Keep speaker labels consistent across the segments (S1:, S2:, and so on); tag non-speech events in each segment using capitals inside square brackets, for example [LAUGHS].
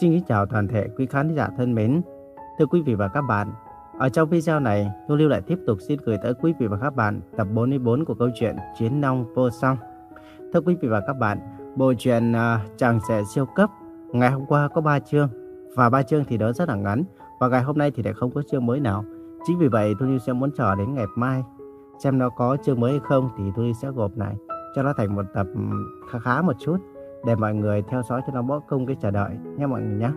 S1: Xin kính chào toàn thể quý khán giả thân mến. Thưa quý vị và các bạn, ở trong video này, Thu Lưu lại tiếp tục xin gửi tới quý vị và các bạn tập 44 của câu chuyện Chiến Nông Vô Song. Thưa quý vị và các bạn, bộ truyện uh, Chàng Trẻ Siêu Cấp ngày hôm qua có 3 chương và ba chương thì đó rất là ngắn và ngày hôm nay thì lại không có chương mới nào. Chính vì vậy Thu Lưu sẽ muốn chờ đến ngày mai xem nó có chương mới hay không thì Thu Lưu sẽ gộp lại cho nó thành một tập ừ, khá khá một chút để mọi người theo dõi cho nó bó công cái chờ đợi nhé mọi người nhé.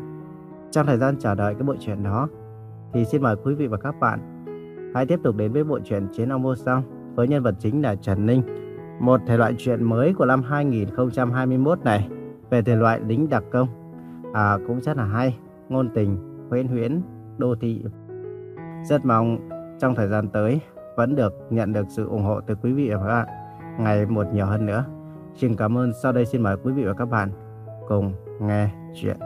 S1: Trong thời gian chờ đợi cái bộ truyện đó thì xin mời quý vị và các bạn hãy tiếp tục đến với bộ truyện Chiến Ông Vô Song với nhân vật chính là Trần Ninh, một thể loại truyện mới của năm 2021 này về thể loại lính đặc công. À, cũng rất là hay, ngôn tình, huyễn huyễn, đô thị. Rất mong trong thời gian tới vẫn được nhận được sự ủng hộ từ quý vị và các bạn ngày một nhiều hơn nữa. Xin cảm ơn. Sau đây xin mời quý vị và các bạn cùng nghe chuyện.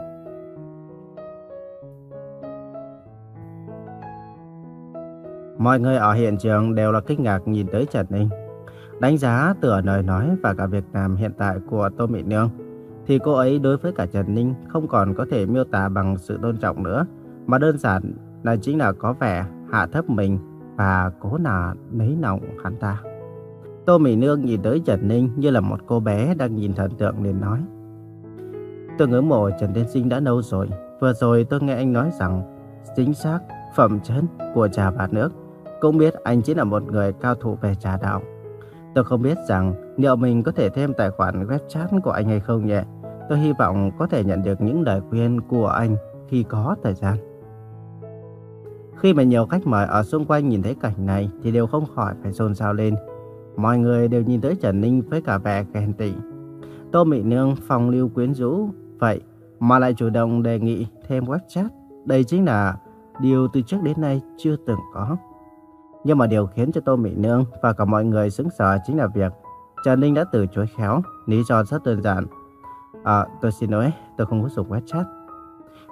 S1: Mọi người ở hiện trường đều là kinh ngạc nhìn tới Trần Ninh. Đánh giá từ lời nói và cả việc làm hiện tại của Tô Mỹ Nương, thì cô ấy đối với cả Trần Ninh không còn có thể miêu tả bằng sự tôn trọng nữa, mà đơn giản là chính là có vẻ hạ thấp mình và cố là nấy nọng hắn ta. Tô Mỹ Nương nhìn tới Trần Ninh như là một cô bé đang nhìn thần tượng liền nói. Tôi ngưỡng mộ Trần Tiên Sinh đã lâu rồi. Vừa rồi tôi nghe anh nói rằng chính xác phẩm chất của trà bát nước. Cũng biết anh chính là một người cao thủ về trà đạo. Tôi không biết rằng liệu mình có thể thêm tài khoản web chat của anh hay không nhé. Tôi hy vọng có thể nhận được những lời khuyên của anh khi có thời gian. Khi mà nhiều khách mời ở xung quanh nhìn thấy cảnh này thì đều không khỏi phải xôn xao lên. Mọi người đều nhìn tới Trần Ninh với cả vẻ ghen tị. Tô Mỹ Nương phong lưu quyến rũ, vậy mà lại chủ động đề nghị thêm web chat. Đây chính là điều từ trước đến nay chưa từng có. Nhưng mà điều khiến cho Tô Mỹ Nương và cả mọi người sững sờ chính là việc Trần Ninh đã từ chối khéo, lý do rất đơn giản. À, tôi xin lỗi, tôi không có dùng web chat.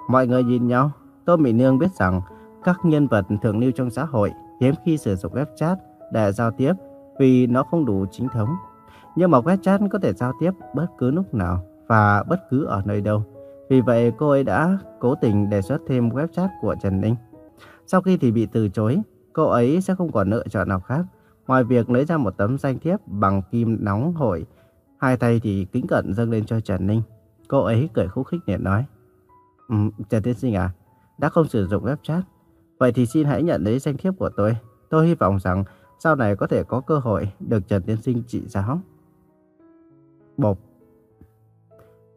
S1: Mọi người nhìn nhau, Tô Mỹ Nương biết rằng các nhân vật thường lưu trong xã hội hiếm khi sử dụng web chat để giao tiếp vì nó không đủ chính thống. Nhưng mà web chat có thể giao tiếp bất cứ lúc nào và bất cứ ở nơi đâu. Vì vậy cô ấy đã cố tình đề xuất thêm web chat của Trần Ninh. Sau khi thì bị từ chối, cô ấy sẽ không còn lựa chọn nào khác ngoài việc lấy ra một tấm danh thiếp bằng kim nóng hổi. Hai tay thì kính cận dâng lên cho Trần Ninh. Cô ấy cười khúc khích để nói. Um, Trần Tiên Sinh à, đã không sử dụng web chat. Vậy thì xin hãy nhận lấy danh thiếp của tôi. Tôi hy vọng rằng sau này có thể có cơ hội được Trần Tiên Sinh trị giáo. Bộp.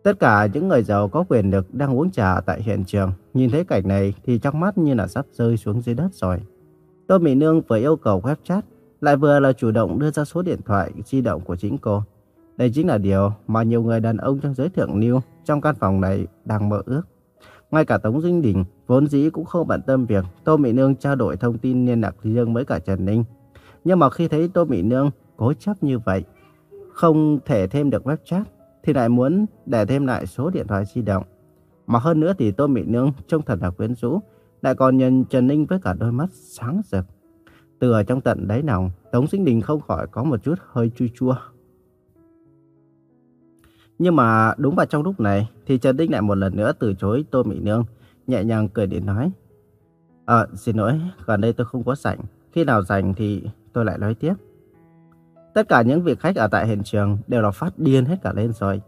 S1: Tất cả những người giàu có quyền lực đang uống trà tại hiện trường, nhìn thấy cảnh này thì trong mắt như là sắp rơi xuống dưới đất rồi. Tô Mỹ Nương vừa yêu cầu web chat, lại vừa là chủ động đưa ra số điện thoại di động của chính cô. Đây chính là điều mà nhiều người đàn ông trong giới thượng lưu trong căn phòng này đang mơ ước. Ngay cả Tống Dinh Đình vốn dĩ cũng không bận tâm việc Tô Mỹ Nương trao đổi thông tin liên lạc riêng với cả Trần Ninh. Nhưng mà khi thấy Tô Mỹ Nương cố chấp như vậy, không thể thêm được web chat, thì lại muốn để thêm lại số điện thoại di động. Mà hơn nữa thì Tô Mỹ Nương trông thật là quyến rũ, lại còn nhìn Trần Ninh với cả đôi mắt sáng rực. Từ ở trong tận đáy lòng, Tống Sinh Đình không khỏi có một chút hơi chua chua. Nhưng mà đúng vào trong lúc này thì Trần Ninh lại một lần nữa từ chối Tô Mỹ Nương, nhẹ nhàng cười để nói. Ờ, xin lỗi, gần đây tôi không có rảnh. Khi nào rảnh thì tôi lại nói tiếp. Tất cả những vị khách ở tại hiện trường đều là phát điên hết cả lên rồi.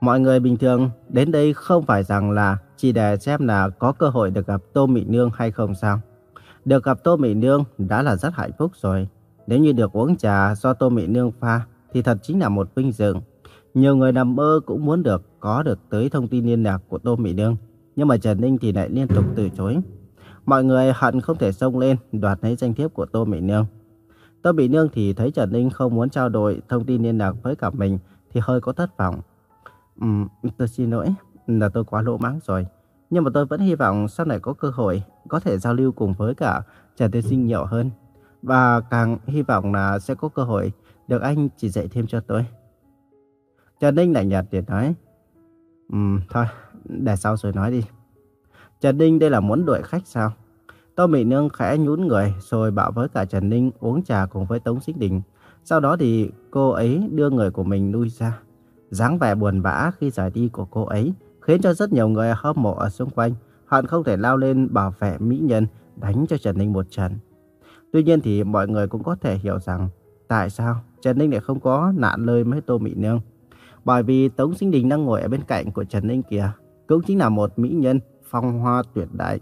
S1: Mọi người bình thường đến đây không phải rằng là chỉ để xem là có cơ hội được gặp Tô Mỹ Nương hay không sao. Được gặp Tô Mỹ Nương đã là rất hạnh phúc rồi. Nếu như được uống trà do Tô Mỹ Nương pha thì thật chính là một vinh dự. Nhiều người nằm mơ cũng muốn được có được tới thông tin liên lạc của Tô Mỹ Nương. Nhưng mà Trần Ninh thì lại liên tục từ chối. Mọi người hận không thể xông lên đoạt lấy danh thiếp của Tô Mỹ Nương. Tô Bỉ Nương thì thấy Trần Ninh không muốn trao đổi thông tin liên lạc với cả mình thì hơi có thất vọng. Ừm, tôi xin lỗi, là tôi quá lỗ mãng rồi. Nhưng mà tôi vẫn hy vọng sau này có cơ hội có thể giao lưu cùng với cả Trần Tiên Sinh nhiều hơn. Và càng hy vọng là sẽ có cơ hội được anh chỉ dạy thêm cho tôi. Trần Ninh lạnh nhạt để nói. Ừm, thôi, để sau rồi nói đi. Trần Ninh đây là muốn đuổi khách sao? Tô Mỹ Nương khẽ nhún người rồi bảo với cả Trần Ninh uống trà cùng với Tống Xích Đình. Sau đó thì cô ấy đưa người của mình lui ra. dáng vẻ buồn bã khi rời đi của cô ấy khiến cho rất nhiều người hâm mộ ở xung quanh hận không thể lao lên bảo vệ mỹ nhân đánh cho Trần Ninh một trận. Tuy nhiên thì mọi người cũng có thể hiểu rằng tại sao Trần Ninh lại không có nạn lời với Tô Mỹ Nương. Bởi vì Tống Sinh Đình đang ngồi ở bên cạnh của Trần Ninh kìa, cũng chính là một mỹ nhân phong hoa tuyệt đại.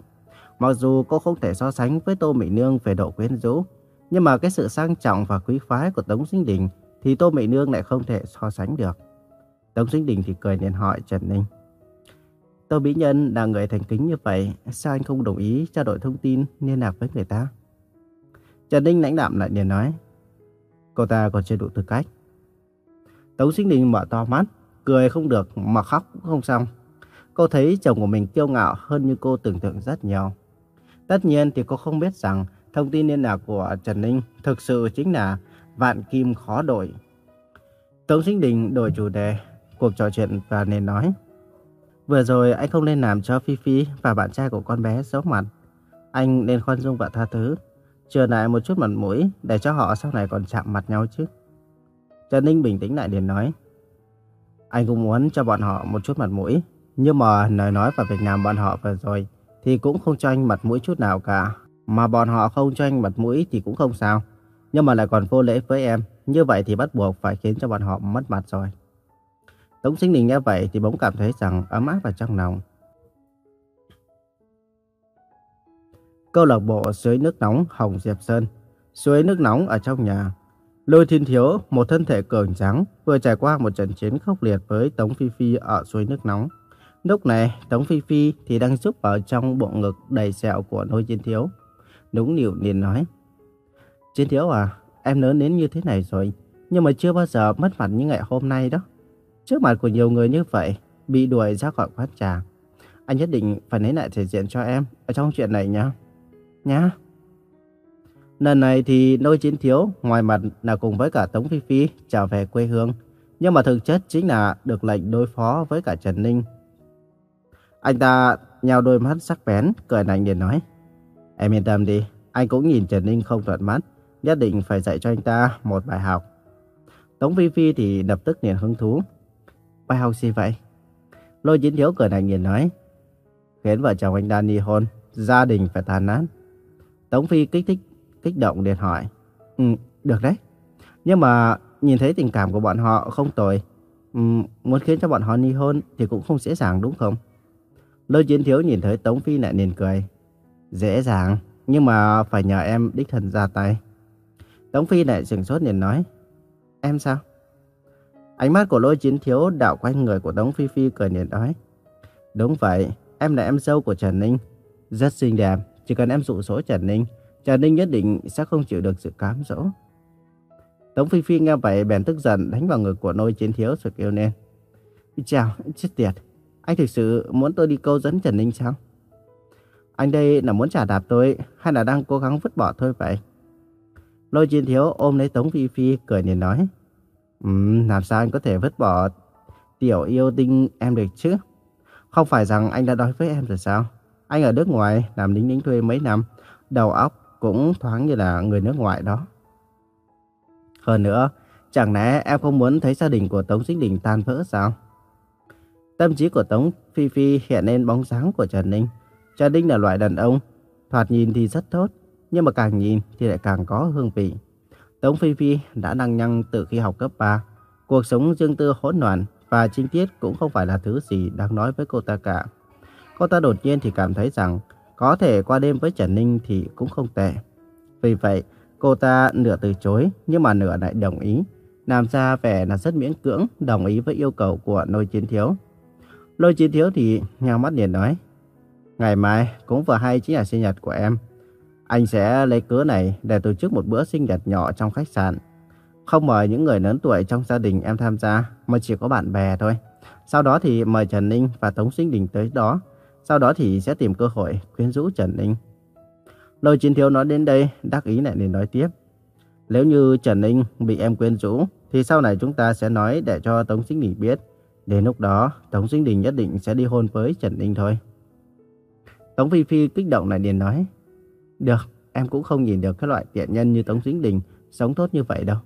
S1: Mặc dù cô không thể so sánh với Tô Mỹ Nương về độ quyến rũ, nhưng mà cái sự sang trọng và quý phái của Tống Sinh Đình thì Tô Mỹ Nương lại không thể so sánh được. Tống Sinh Đình thì cười nên hỏi Trần Ninh. Tô Mỹ Nhân là người thành kính như vậy, sao anh không đồng ý trao đổi thông tin liên lạc với người ta? Trần Ninh lãnh đạm lại liền nói. Cô ta còn chưa đủ tư cách. Tống Sinh Đình mở to mắt, cười không được mà khóc cũng không xong. Cô thấy chồng của mình kiêu ngạo hơn như cô tưởng tượng rất nhiều. Tất nhiên thì cô không biết rằng thông tin liên lạc của Trần Ninh thực sự chính là vạn kim khó đổi. Tống Sinh Đình đổi chủ đề, cuộc trò chuyện và nên nói. Vừa rồi anh không nên làm cho Phi Phi và bạn trai của con bé xấu mặt. Anh nên khoan dung và tha thứ. Chưa lại một chút mặt mũi để cho họ sau này còn chạm mặt nhau chứ. Trần Ninh bình tĩnh lại liền nói. Anh cũng muốn cho bọn họ một chút mặt mũi. Nhưng mà lời nói và việc làm bọn họ vừa rồi thì cũng không cho anh mặt mũi chút nào cả. Mà bọn họ không cho anh mặt mũi thì cũng không sao. Nhưng mà lại còn vô lễ với em. Như vậy thì bắt buộc phải khiến cho bọn họ mất mặt rồi. Tống Sinh Đình nghe vậy thì bỗng cảm thấy rằng ấm áp vào trong lòng. Câu lạc bộ suối nước nóng Hồng Diệp Sơn Suối nước nóng ở trong nhà Lôi Thiên Thiếu, một thân thể cường tráng vừa trải qua một trận chiến khốc liệt với Tống Phi Phi ở suối nước nóng. Lúc này, Tống Phi Phi thì đang giúp ở trong bộ ngực đầy sẹo của nô chiến Thiếu. Đúng điều liền nói. chiến Thiếu à, em lớn đến như thế này rồi, nhưng mà chưa bao giờ mất mặt như ngày hôm nay đó. Trước mặt của nhiều người như vậy, bị đuổi ra khỏi quán trà. Anh nhất định phải lấy lại thể diện cho em ở trong chuyện này nhá. Nhá. Lần này thì Nôi Chiến Thiếu ngoài mặt là cùng với cả Tống Phi Phi trở về quê hương. Nhưng mà thực chất chính là được lệnh đối phó với cả Trần Ninh. Anh ta nhào đôi mắt sắc bén, cười lạnh để nói. Em yên tâm đi, anh cũng nhìn Trần Ninh không thuận mắt. Nhất định phải dạy cho anh ta một bài học. Tống Phi Phi thì lập tức liền hứng thú. Bài học gì vậy? Lôi Chiến Thiếu cười lạnh nhìn nói. Khiến vợ chồng anh ta ly hôn, gia đình phải tàn nát. Tống Phi kích thích kích động liền hỏi. Ừ, được đấy. Nhưng mà nhìn thấy tình cảm của bọn họ không tồi. Ừ, muốn khiến cho bọn họ ly hôn thì cũng không dễ dàng đúng không? Lôi chiến thiếu nhìn thấy Tống Phi lại liền cười. Dễ dàng, nhưng mà phải nhờ em đích thân ra tay. Tống Phi lại sừng sốt liền nói. Em sao? Ánh mắt của lôi chiến thiếu đảo quanh người của Tống Phi Phi cười liền nói. Đúng vậy, em là em dâu của Trần Ninh. Rất xinh đẹp, chỉ cần em dụ số Trần Ninh Trần Ninh nhất định sẽ không chịu được sự cám dỗ. Tống Phi Phi nghe vậy bèn tức giận đánh vào ngực của Lôi chiến thiếu rồi kêu lên. Chào, chết tiệt. Anh thực sự muốn tôi đi câu dẫn Trần Ninh sao? Anh đây là muốn trả đạp tôi hay là đang cố gắng vứt bỏ thôi vậy? Lôi chiến thiếu ôm lấy Tống Phi Phi cười nhìn nói. Um, làm sao anh có thể vứt bỏ tiểu yêu tinh em được chứ? Không phải rằng anh đã nói với em rồi sao? Anh ở nước ngoài làm lính lính thuê mấy năm, đầu óc cũng thoáng như là người nước ngoài đó. Hơn nữa, chẳng lẽ em không muốn thấy gia đình của Tống Sinh Đình tan vỡ sao? Tâm trí của Tống Phi Phi hiện lên bóng dáng của Trần Ninh. Trần Ninh là loại đàn ông, thoạt nhìn thì rất tốt, nhưng mà càng nhìn thì lại càng có hương vị. Tống Phi Phi đã năng nhăng từ khi học cấp 3. Cuộc sống riêng tư hỗn loạn và chi tiết cũng không phải là thứ gì đáng nói với cô ta cả. Cô ta đột nhiên thì cảm thấy rằng có thể qua đêm với Trần Ninh thì cũng không tệ. Vì vậy, cô ta nửa từ chối nhưng mà nửa lại đồng ý. Làm ra vẻ là rất miễn cưỡng đồng ý với yêu cầu của nội Chiến Thiếu. Lôi Chiến Thiếu thì nhào mắt liền nói. Ngày mai cũng vừa hay chính là sinh nhật của em. Anh sẽ lấy cớ này để tổ chức một bữa sinh nhật nhỏ trong khách sạn. Không mời những người lớn tuổi trong gia đình em tham gia, mà chỉ có bạn bè thôi. Sau đó thì mời Trần Ninh và Tống Sinh Đình tới đó sau đó thì sẽ tìm cơ hội quyến rũ Trần Ninh. Lôi chiến thiếu nói đến đây, đắc ý lại nên nói tiếp. Nếu như Trần Ninh bị em quyến rũ, thì sau này chúng ta sẽ nói để cho Tống Sinh Đình biết. Đến lúc đó, Tống Sinh Đình nhất định sẽ đi hôn với Trần Ninh thôi. Tống Phi Phi kích động lại liền nói. Được, em cũng không nhìn được cái loại tiện nhân như Tống Sinh Đình sống tốt như vậy đâu.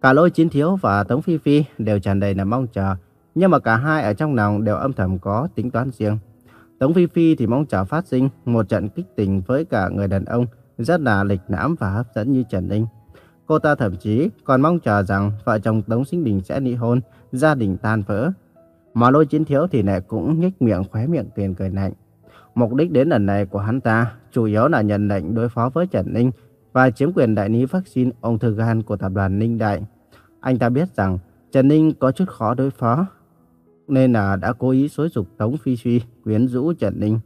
S1: Cả lôi chiến thiếu và Tống Phi Phi đều tràn đầy là mong chờ Nhưng mà cả hai ở trong lòng đều âm thầm có tính toán riêng. Tống Phi Phi thì mong chờ phát sinh một trận kích tình với cả người đàn ông rất là lịch lãm và hấp dẫn như Trần Ninh. Cô ta thậm chí còn mong chờ rằng vợ chồng Tống Sinh Đình sẽ ly hôn, gia đình tan vỡ. Mà lôi chiến thiếu thì lại cũng nhếch miệng khóe miệng tiền cười lạnh. Mục đích đến lần này của hắn ta chủ yếu là nhận lệnh đối phó với Trần Ninh và chiếm quyền đại lý vaccine ung thư gan của tập đoàn Ninh Đại. Anh ta biết rằng Trần Ninh có chút khó đối phó, nên là đã cố ý xối dục Tống Phi Phi quyến rũ Trần Ninh.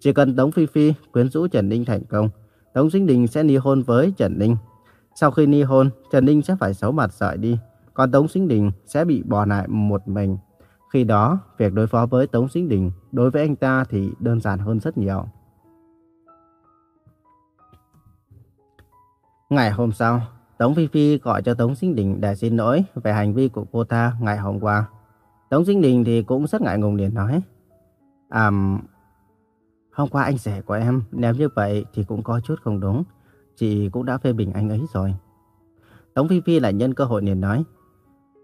S1: Chỉ cần Tống Phi Phi quyến rũ Trần Ninh thành công, Tống Sinh Đình sẽ ly hôn với Trần Ninh. Sau khi ly hôn, Trần Ninh sẽ phải xấu mặt rời đi, còn Tống Sinh Đình sẽ bị bỏ lại một mình. Khi đó, việc đối phó với Tống Sinh Đình đối với anh ta thì đơn giản hơn rất nhiều. Ngày hôm sau, Tống Phi Phi gọi cho Tống Sinh Đình để xin lỗi về hành vi của cô ta ngày hôm qua. Tống Sinh Đình thì cũng rất ngại ngùng liền nói. À, hôm qua anh rể của em làm như vậy thì cũng có chút không đúng. Chị cũng đã phê bình anh ấy rồi. Tống Phi Phi lại nhân cơ hội liền nói.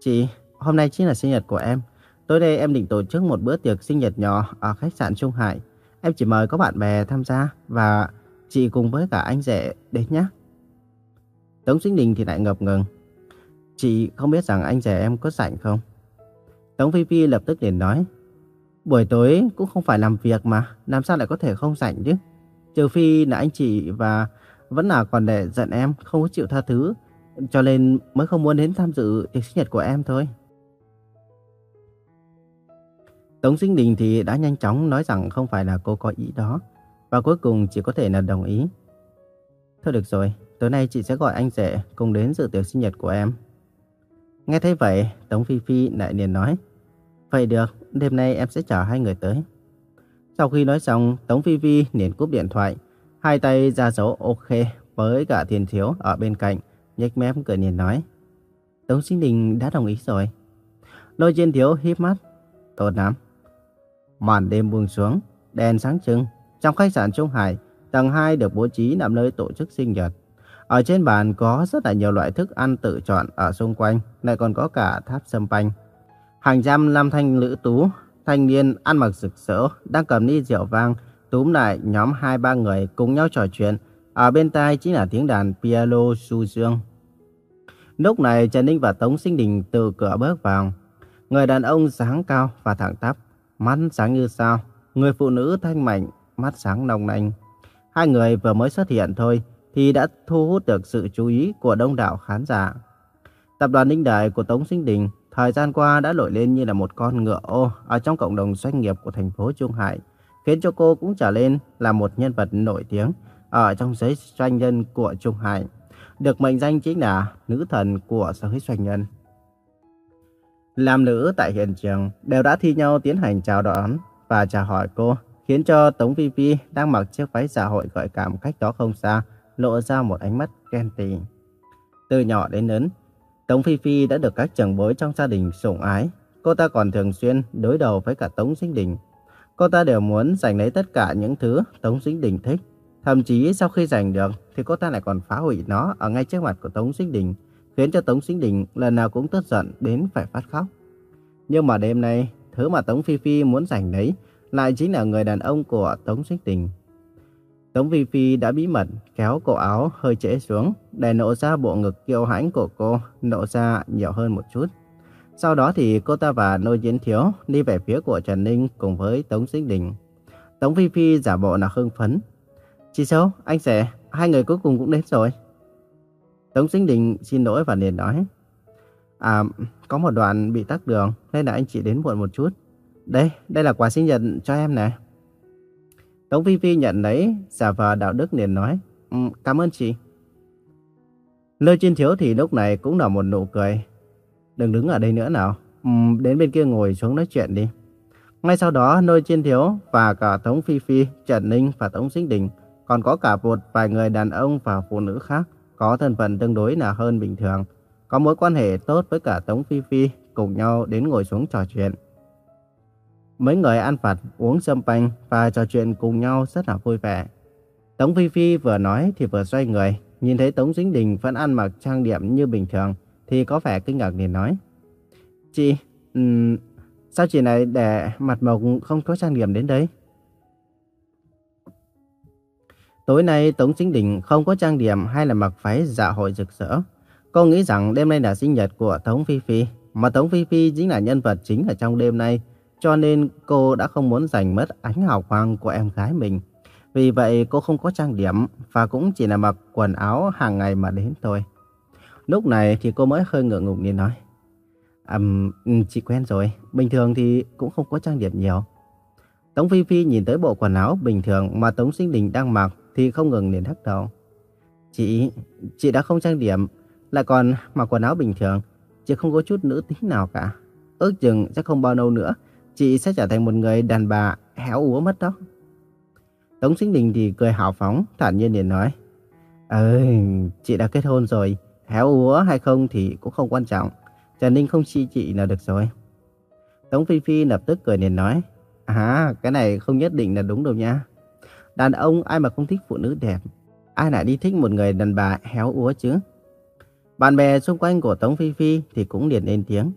S1: Chị, hôm nay chính là sinh nhật của em. Tối nay em định tổ chức một bữa tiệc sinh nhật nhỏ ở khách sạn Trung Hải. Em chỉ mời có bạn bè tham gia và chị cùng với cả anh rể đến nhé. Tống Sinh Đình thì lại ngập ngừng. Chị không biết rằng anh rể em có rảnh không? Tống Phi Phi lập tức liền nói. Buổi tối cũng không phải làm việc mà, làm sao lại có thể không rảnh chứ? Trừ phi là anh chị và vẫn là còn để giận em, không có chịu tha thứ, cho nên mới không muốn đến tham dự tiệc sinh nhật của em thôi. Tống Sinh Đình thì đã nhanh chóng nói rằng không phải là cô có ý đó, và cuối cùng chỉ có thể là đồng ý. Thôi được rồi, tối nay chị sẽ gọi anh rể cùng đến dự tiệc sinh nhật của em. Nghe thấy vậy, Tống Phi Phi lại liền nói, Vậy được, đêm nay em sẽ chở hai người tới. Sau khi nói xong, Tống Phi Phi liền cúp điện thoại, hai tay ra dấu ok với cả Thiên Thiếu ở bên cạnh, nhếch mép cười nhìn nói. Tống Sinh Đình đã đồng ý rồi. Lôi Thiên Thiếu híp mắt, tốt lắm. Màn đêm buông xuống, đèn sáng trưng. Trong khách sạn Trung Hải, tầng 2 được bố trí làm nơi tổ chức sinh nhật. Ở trên bàn có rất là nhiều loại thức ăn tự chọn ở xung quanh, lại còn có cả tháp sâm panh. Hàng trăm nam thanh nữ tú, thanh niên ăn mặc rực rỡ, đang cầm ly rượu vang, túm lại nhóm hai ba người cùng nhau trò chuyện. Ở bên tai chính là tiếng đàn piano su dương. Lúc này Trần Ninh và Tống Sinh Đình từ cửa bước vào. Người đàn ông sáng cao và thẳng tắp, mắt sáng như sao. Người phụ nữ thanh mảnh, mắt sáng nồng nanh. Hai người vừa mới xuất hiện thôi thì đã thu hút được sự chú ý của đông đảo khán giả. Tập đoàn Ninh Đại của Tống Sinh Đình thời gian qua đã nổi lên như là một con ngựa ô ở trong cộng đồng doanh nghiệp của thành phố Trung Hải, khiến cho cô cũng trở lên là một nhân vật nổi tiếng ở trong giới doanh nhân của Trung Hải, được mệnh danh chính là nữ thần của giới doanh nhân. Làm nữ tại hiện trường đều đã thi nhau tiến hành chào đón và chào hỏi cô, khiến cho Tống Vi Vi đang mặc chiếc váy xã hội gợi cảm cách đó không xa, lộ ra một ánh mắt ghen tị. Từ nhỏ đến lớn, Tống Phi Phi đã được các trưởng bối trong gia đình sủng ái. Cô ta còn thường xuyên đối đầu với cả Tống Sinh Đình. Cô ta đều muốn giành lấy tất cả những thứ Tống Sinh Đình thích. Thậm chí sau khi giành được thì cô ta lại còn phá hủy nó ở ngay trước mặt của Tống Sinh Đình, khiến cho Tống Sinh Đình lần nào cũng tức giận đến phải phát khóc. Nhưng mà đêm nay, thứ mà Tống Phi Phi muốn giành lấy lại chính là người đàn ông của Tống Sinh Đình. Tống Phi Phi đã bí mật kéo cổ áo hơi trễ xuống để nộ ra bộ ngực kiêu hãnh của cô, nộ ra nhiều hơn một chút. Sau đó thì cô ta và Nô Diễn Thiếu đi về phía của Trần Ninh cùng với Tống Sinh Đình. Tống Phi Phi giả bộ là hưng phấn. Chị xấu, anh sẽ, hai người cuối cùng cũng đến rồi. Tống Sinh Đình xin lỗi và liền nói. À, có một đoạn bị tắc đường nên là anh chị đến muộn một chút. Đây, đây là quà sinh nhật cho em nè. Tống Phi Phi nhận lấy, giả vờ đạo đức liền nói, um, cảm ơn chị. Lôi Chiên Thiếu thì lúc này cũng nở một nụ cười. Đừng đứng ở đây nữa nào, um, đến bên kia ngồi xuống nói chuyện đi. Ngay sau đó, Lôi Chiên Thiếu và cả Tống Phi Phi, Trần Ninh và Tống Sinh Đình, còn có cả một vài người đàn ông và phụ nữ khác có thân phận tương đối là hơn bình thường, có mối quan hệ tốt với cả Tống Phi Phi cùng nhau đến ngồi xuống trò chuyện. Mấy người ăn vặt, uống sâm panh và trò chuyện cùng nhau rất là vui vẻ. Tống Phi Phi vừa nói thì vừa xoay người, nhìn thấy Tống Dính Đình vẫn ăn mặc trang điểm như bình thường thì có vẻ kinh ngạc liền nói. Chị, um, Sao chị này để mặt mộc không có trang điểm đến đấy Tối nay Tống Chính Đình không có trang điểm hay là mặc váy dạ hội rực rỡ. Cô nghĩ rằng đêm nay là sinh nhật của Tống Phi Phi, mà Tống Phi Phi chính là nhân vật chính ở trong đêm nay, cho nên cô đã không muốn giành mất ánh hào quang của em gái mình. Vì vậy cô không có trang điểm và cũng chỉ là mặc quần áo hàng ngày mà đến thôi. Lúc này thì cô mới hơi ngượng ngùng đi nói. Um, chị quen rồi, bình thường thì cũng không có trang điểm nhiều. Tống Phi Phi nhìn tới bộ quần áo bình thường mà Tống Sinh Đình đang mặc thì không ngừng liền thắc đầu. Chị, chị đã không trang điểm, lại còn mặc quần áo bình thường, chị không có chút nữ tính nào cả. Ước chừng sẽ không bao lâu nữa, chị sẽ trở thành một người đàn bà héo úa mất đó. Tống Sinh Đình thì cười hào phóng, thản nhiên liền nói. Ơi, chị đã kết hôn rồi, héo úa hay không thì cũng không quan trọng. Trần Ninh không chi chị là được rồi. Tống Phi Phi lập tức cười liền nói. À, cái này không nhất định là đúng đâu nha. Đàn ông ai mà không thích phụ nữ đẹp. Ai lại đi thích một người đàn bà héo úa chứ? Bạn bè xung quanh của Tống Phi Phi thì cũng liền lên tiếng.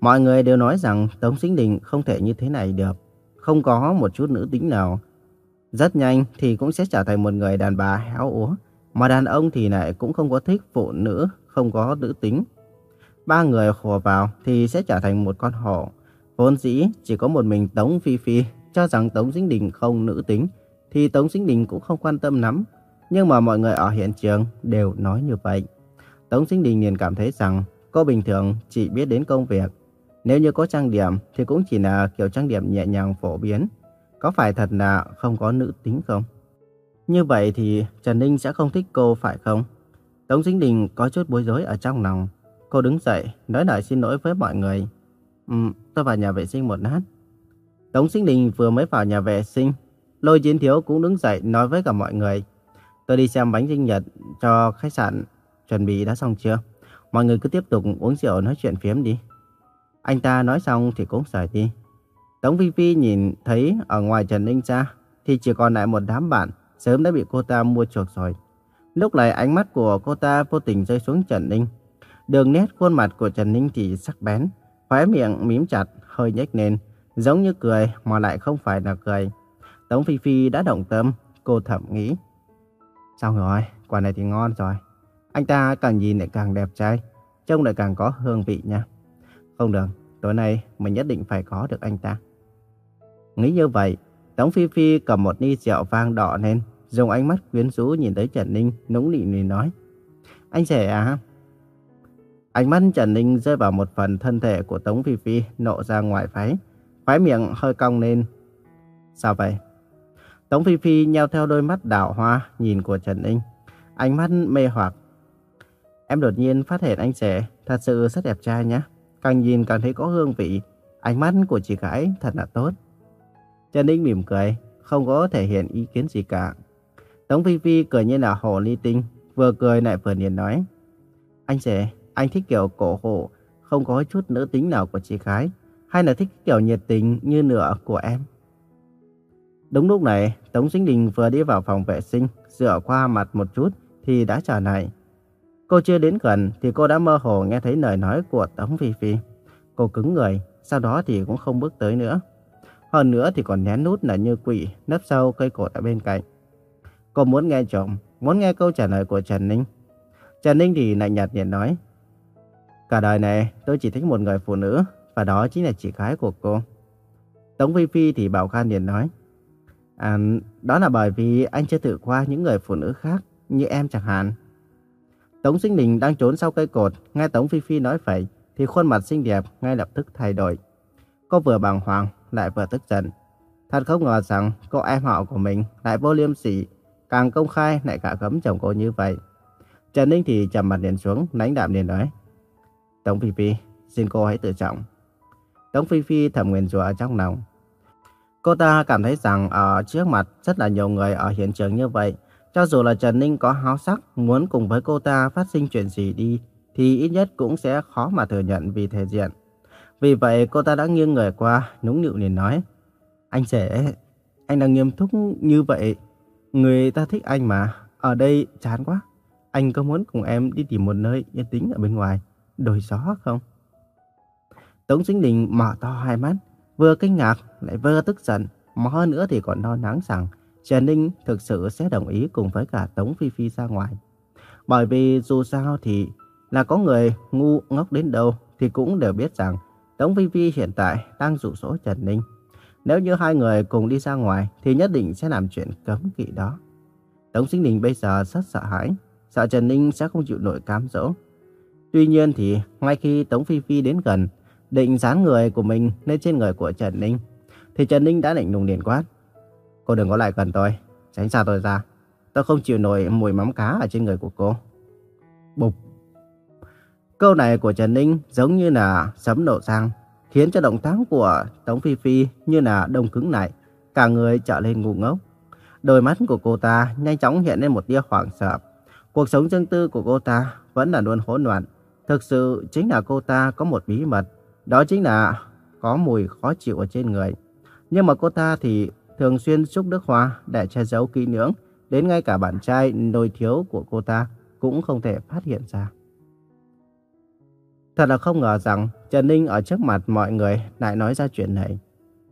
S1: Mọi người đều nói rằng Tống Sinh Đình không thể như thế này được. Không có một chút nữ tính nào. Rất nhanh thì cũng sẽ trở thành một người đàn bà héo úa. Mà đàn ông thì lại cũng không có thích phụ nữ, không có nữ tính. Ba người khổ vào thì sẽ trở thành một con hổ. Vốn dĩ chỉ có một mình Tống Phi Phi cho rằng Tống Sinh Đình không nữ tính thì Tống Sinh Đình cũng không quan tâm lắm. Nhưng mà mọi người ở hiện trường đều nói như vậy. Tống Sinh Đình liền cảm thấy rằng cô bình thường chỉ biết đến công việc. Nếu như có trang điểm thì cũng chỉ là kiểu trang điểm nhẹ nhàng phổ biến. Có phải thật là không có nữ tính không? Như vậy thì Trần Ninh sẽ không thích cô phải không? Tống Sinh Đình có chút bối rối ở trong lòng. Cô đứng dậy, nói lời xin lỗi với mọi người. Ừ, tôi vào nhà vệ sinh một lát. Tống Sinh Đình vừa mới vào nhà vệ sinh. Lôi Chiến Thiếu cũng đứng dậy nói với cả mọi người. Tôi đi xem bánh sinh nhật cho khách sạn. Chuẩn bị đã xong chưa? Mọi người cứ tiếp tục uống rượu nói chuyện phiếm đi. Anh ta nói xong thì cũng rời đi. Tống Phi Phi nhìn thấy ở ngoài Trần Ninh ra thì chỉ còn lại một đám bạn sớm đã bị cô ta mua chuộc rồi. Lúc này ánh mắt của cô ta vô tình rơi xuống Trần Ninh. Đường nét khuôn mặt của Trần Ninh thì sắc bén, khóe miệng mím chặt, hơi nhếch lên, giống như cười mà lại không phải là cười. Tống Phi Phi đã động tâm, cô thầm nghĩ. Sao rồi, quả này thì ngon rồi. Anh ta càng nhìn lại càng đẹp trai, trông lại càng có hương vị nha. Không được, tối nay mình nhất định phải có được anh ta. Nghĩ như vậy, Tống Phi Phi cầm một ly rượu vang đỏ lên, dùng ánh mắt quyến rũ nhìn tới Trần Ninh, nũng nịu liền nói. Anh rể à? Ánh mắt Trần Ninh rơi vào một phần thân thể của Tống Phi Phi nộ ra ngoài váy, khóe miệng hơi cong lên. Sao vậy? Tống Phi Phi nheo theo đôi mắt đảo hoa nhìn của Trần Ninh, ánh mắt mê hoặc. Em đột nhiên phát hiện anh trẻ, thật sự rất đẹp trai nhé. Càng nhìn càng thấy có hương vị, ánh mắt của chị gái thật là tốt. Trần Ninh mỉm cười, không có thể hiện ý kiến gì cả. Tống Phi Phi cười như là hồ ly tinh, vừa cười lại vừa liền nói. Anh trẻ, anh thích kiểu cổ hủ, không có chút nữ tính nào của chị gái, hay là thích kiểu nhiệt tình như nửa của em? Đúng lúc này, Tống Sinh Đình vừa đi vào phòng vệ sinh, rửa qua mặt một chút thì đã trở lại. Cô chưa đến gần thì cô đã mơ hồ nghe thấy lời nói của Tống Phi Phi. Cô cứng người, sau đó thì cũng không bước tới nữa. Hơn nữa thì còn nén nút là như quỷ, nấp sau cây cột ở bên cạnh. Cô muốn nghe trộm, muốn nghe câu trả lời của Trần Ninh. Trần Ninh thì lạnh nhạt nhạt nói. Cả đời này tôi chỉ thích một người phụ nữ, và đó chính là chị gái của cô. Tống Phi Phi thì bảo khan liền nói. À, đó là bởi vì anh chưa thử qua những người phụ nữ khác, như em chẳng hạn. Tống Sinh Đình đang trốn sau cây cột, nghe Tống Phi Phi nói vậy, thì khuôn mặt xinh đẹp ngay lập tức thay đổi. Cô vừa bàng hoàng, lại vừa tức giận. Thật không ngờ rằng cô em họ của mình lại vô liêm sỉ, càng công khai lại cả cấm chồng cô như vậy. Trần Ninh thì trầm mặt liền xuống, lãnh đạm liền nói. Tống Phi Phi, xin cô hãy tự trọng. Tống Phi Phi thầm nguyện rủa trong lòng. Cô ta cảm thấy rằng ở trước mặt rất là nhiều người ở hiện trường như vậy. Cho dù là Trần Ninh có háo sắc muốn cùng với cô ta phát sinh chuyện gì đi, thì ít nhất cũng sẽ khó mà thừa nhận vì thể diện. Vì vậy cô ta đã nghiêng người qua, nũng nịu liền nói. Anh sẽ, anh đang nghiêm túc như vậy. Người ta thích anh mà, ở đây chán quá. Anh có muốn cùng em đi tìm một nơi yên tĩnh ở bên ngoài, đổi gió không? Tống Sinh Đình mở to hai mắt, Vừa kinh ngạc, lại vừa tức giận, mà hơn nữa thì còn lo lắng rằng Trần Ninh thực sự sẽ đồng ý cùng với cả Tống Phi Phi ra ngoài. Bởi vì dù sao thì là có người ngu ngốc đến đâu thì cũng đều biết rằng Tống Phi Phi hiện tại đang dụ dỗ Trần Ninh. Nếu như hai người cùng đi ra ngoài thì nhất định sẽ làm chuyện cấm kỵ đó. Tống Sinh Đình bây giờ rất sợ hãi, sợ Trần Ninh sẽ không chịu nổi cám dỗ. Tuy nhiên thì ngay khi Tống Phi Phi đến gần, định dán người của mình lên trên người của Trần Ninh, thì Trần Ninh đã định nùng điền quát. Cô đừng có lại gần tôi, tránh xa tôi ra. Tôi không chịu nổi mùi mắm cá ở trên người của cô. Bụp. Câu này của Trần Ninh giống như là sấm nổ sang, khiến cho động tác của Tống Phi Phi như là đông cứng lại, cả người trở lên ngu ngốc. Đôi mắt của cô ta nhanh chóng hiện lên một tia hoảng sợ. Cuộc sống riêng tư của cô ta vẫn là luôn hỗn loạn. Thực sự chính là cô ta có một bí mật, đó chính là có mùi khó chịu ở trên người. Nhưng mà cô ta thì thường xuyên xúc nước hoa để che giấu kỹ lưỡng, đến ngay cả bạn trai nồi thiếu của cô ta cũng không thể phát hiện ra. Thật là không ngờ rằng Trần Ninh ở trước mặt mọi người lại nói ra chuyện này.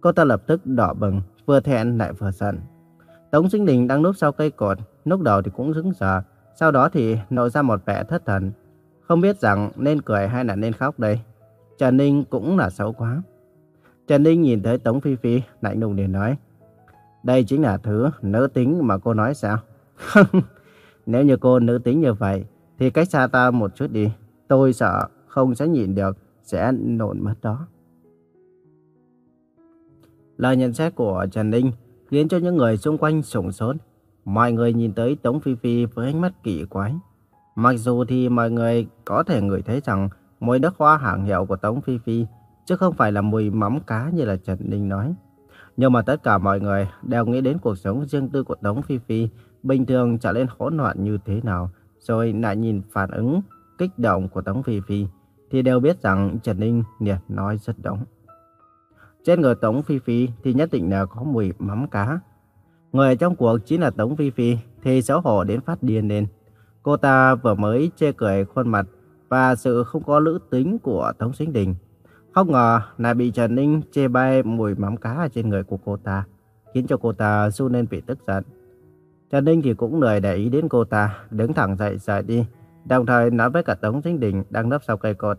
S1: Cô ta lập tức đỏ bừng, vừa thẹn lại vừa giận. Tống Sinh Đình đang núp sau cây cột, lúc đầu thì cũng dứng dờ, sau đó thì nộ ra một vẻ thất thần. Không biết rằng nên cười hay là nên khóc đây. Trần Ninh cũng là xấu quá. Trần Ninh nhìn thấy Tống Phi Phi, lạnh lùng để nói. Đây chính là thứ nữ tính mà cô nói sao? [LAUGHS] Nếu như cô nữ tính như vậy, thì cách xa ta một chút đi. Tôi sợ không sẽ nhịn được, sẽ nổn mất đó. Lời nhận xét của Trần Ninh khiến cho những người xung quanh sủng sốt. Mọi người nhìn tới Tống Phi Phi với ánh mắt kỳ quái. Mặc dù thì mọi người có thể ngửi thấy rằng mùi nước hoa hàng hiệu của Tống Phi Phi, chứ không phải là mùi mắm cá như là Trần Ninh nói. Nhưng mà tất cả mọi người đều nghĩ đến cuộc sống riêng tư của Tống Phi Phi bình thường trở nên hỗn loạn như thế nào, rồi lại nhìn phản ứng kích động của Tống Phi Phi, thì đều biết rằng Trần Ninh Nhiệt nói rất đúng. Trên người Tống Phi Phi thì nhất định là có mùi mắm cá. Người trong cuộc chính là Tống Phi Phi thì xấu hổ đến phát điên lên. Cô ta vừa mới chê cười khuôn mặt và sự không có lữ tính của Tống Sinh Đình. Không ngờ lại bị Trần Ninh chê bai mùi mắm cá trên người của cô ta, khiến cho cô ta su lên bị tức giận. Trần Ninh thì cũng lười để ý đến cô ta, đứng thẳng dậy rời đi, đồng thời nói với cả Tống Sinh Đình đang nấp sau cây cột.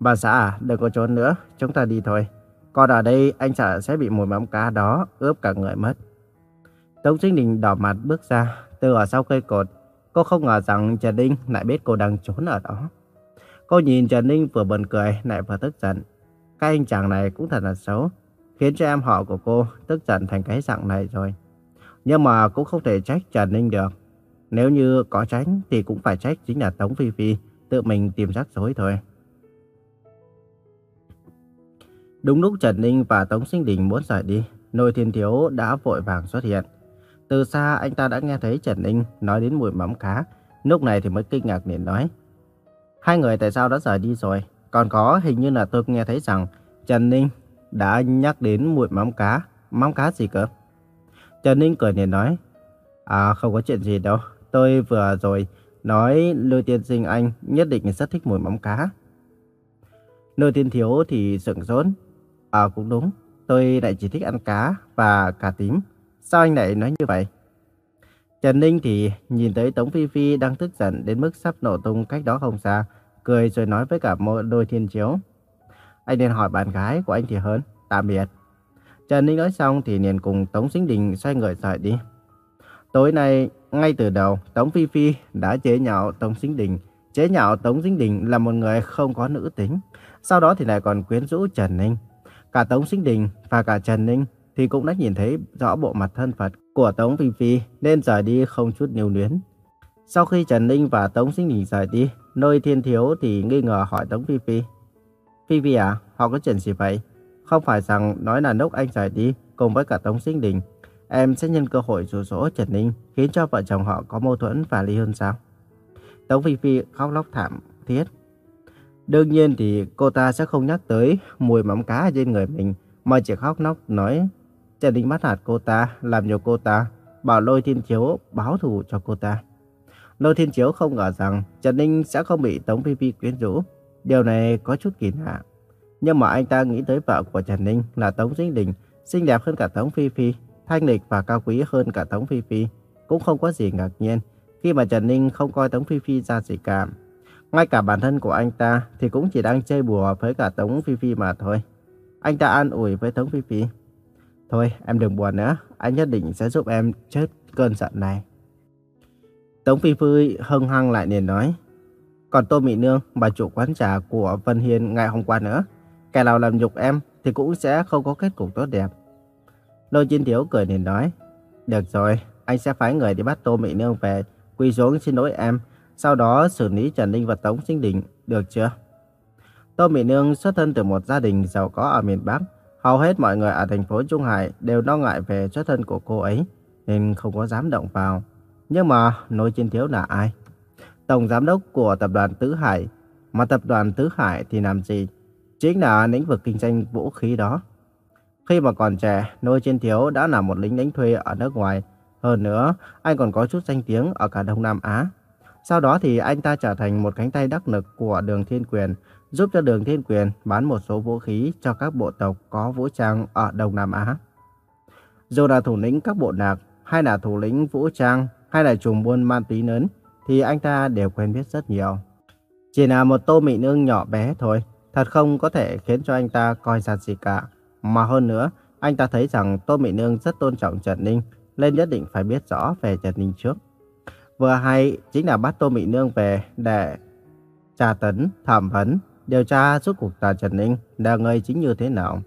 S1: Bà xã à, đừng có trốn nữa, chúng ta đi thôi. Còn ở đây anh sợ sẽ bị mùi mắm cá đó ướp cả người mất. Tống Sinh Đình đỏ mặt bước ra, từ ở sau cây cột. Cô không ngờ rằng Trần Ninh lại biết cô đang trốn ở đó. Cô nhìn Trần Ninh vừa buồn cười lại vừa tức giận. Cái anh chàng này cũng thật là xấu, khiến cho em họ của cô tức giận thành cái dạng này rồi. Nhưng mà cũng không thể trách Trần Ninh được. Nếu như có tránh thì cũng phải trách chính là Tống Phi Phi tự mình tìm rắc rối thôi. Đúng lúc Trần Ninh và Tống Sinh Đình muốn rời đi, Nôi Thiên Thiếu đã vội vàng xuất hiện. Từ xa anh ta đã nghe thấy Trần Ninh nói đến mùi mắm cá, lúc này thì mới kinh ngạc liền nói. Hai người tại sao đã rời đi rồi? Còn có, hình như là tôi nghe thấy rằng Trần Ninh đã nhắc đến mùi mắm cá. Mắm cá gì cơ? Trần Ninh cười liền nói. À không có chuyện gì đâu. Tôi vừa rồi nói Lưu Tiên Sinh anh nhất định rất thích mùi mắm cá. Lưu Tiên Thiếu thì sững sốt. À cũng đúng. Tôi lại chỉ thích ăn cá và cà tím. Sao anh lại nói như vậy? Trần Ninh thì nhìn thấy Tống Phi Phi đang tức giận đến mức sắp nổ tung cách đó không xa, cười rồi nói với cả một đôi thiên chiếu. Anh nên hỏi bạn gái của anh thì hơn, tạm biệt. Trần Ninh nói xong thì liền cùng Tống Sinh Đình xoay người rời đi. Tối nay, ngay từ đầu, Tống Phi Phi đã chế nhạo Tống Sinh Đình. Chế nhạo Tống Sinh Đình là một người không có nữ tính. Sau đó thì lại còn quyến rũ Trần Ninh. Cả Tống Sinh Đình và cả Trần Ninh thì cũng đã nhìn thấy rõ bộ mặt thân Phật của Tống Phi Phi nên rời đi không chút nhiều luyến. Sau khi Trần Ninh và Tống Sinh Đình rời đi, nơi thiên thiếu thì nghi ngờ hỏi Tống Phi Phi. Phi Phi à, họ có chuyện gì vậy? Không phải rằng nói là lúc anh rời đi cùng với cả Tống Sinh Đình, em sẽ nhân cơ hội rủ rỗ Trần Ninh khiến cho vợ chồng họ có mâu thuẫn và ly hôn sao? Tống Phi Phi khóc lóc thảm thiết. Đương nhiên thì cô ta sẽ không nhắc tới mùi mắm cá trên người mình mà chỉ khóc nóc nói Trần Ninh bắt hạt cô ta, làm nhục cô ta, bảo Lôi Thiên Chiếu báo thù cho cô ta. Lôi Thiên Chiếu không ngờ rằng Trần Ninh sẽ không bị Tống Phi Phi quyến rũ. Điều này có chút kỳ lạ. Nhưng mà anh ta nghĩ tới vợ của Trần Ninh là Tống Dĩnh Đình, xinh đẹp hơn cả Tống Phi Phi, thanh lịch và cao quý hơn cả Tống Phi Phi. Cũng không có gì ngạc nhiên khi mà Trần Ninh không coi Tống Phi Phi ra gì cả. Ngay cả bản thân của anh ta thì cũng chỉ đang chơi bùa với cả Tống Phi Phi mà thôi. Anh ta an ủi với Tống Phi Phi. Thôi em đừng buồn nữa, anh nhất định sẽ giúp em chết cơn giận này. Tống Phi Phi hưng hăng lại liền nói. Còn Tô Mỹ Nương, bà chủ quán trà của Vân Hiên ngày hôm qua nữa. Kẻ nào làm nhục em thì cũng sẽ không có kết cục tốt đẹp. Lôi Chiến Thiếu cười liền nói. Được rồi, anh sẽ phái người đi bắt Tô Mỹ Nương về, quỳ xuống xin lỗi em. Sau đó xử lý Trần Ninh và Tống Sinh Đình, được chưa? Tô Mỹ Nương xuất thân từ một gia đình giàu có ở miền Bắc. Hầu hết mọi người ở thành phố Trung Hải đều lo ngại về xuất thân của cô ấy, nên không có dám động vào. Nhưng mà nối chiến Thiếu là ai? Tổng giám đốc của tập đoàn Tứ Hải. Mà tập đoàn Tứ Hải thì làm gì? Chính là lĩnh vực kinh doanh vũ khí đó. Khi mà còn trẻ, Nôi Chiến Thiếu đã là một lính đánh thuê ở nước ngoài. Hơn nữa, anh còn có chút danh tiếng ở cả Đông Nam Á. Sau đó thì anh ta trở thành một cánh tay đắc lực của Đường Thiên Quyền, giúp cho Đường Thiên Quyền bán một số vũ khí cho các bộ tộc có vũ trang ở Đông Nam Á. Dù là thủ lĩnh các bộ lạc, hay là thủ lĩnh vũ trang, hay là trùm buôn man tí lớn, thì anh ta đều quen biết rất nhiều. Chỉ là một tô mị nương nhỏ bé thôi, thật không có thể khiến cho anh ta coi ra gì cả. Mà hơn nữa, anh ta thấy rằng Tô Mỹ Nương rất tôn trọng Trần Ninh, nên nhất định phải biết rõ về Trần Ninh trước. Vừa hay chính là bắt Tô Mỹ Nương về để tra tấn, thẩm vấn, điều tra suốt cuộc tà Trần Ninh là người chính như thế nào.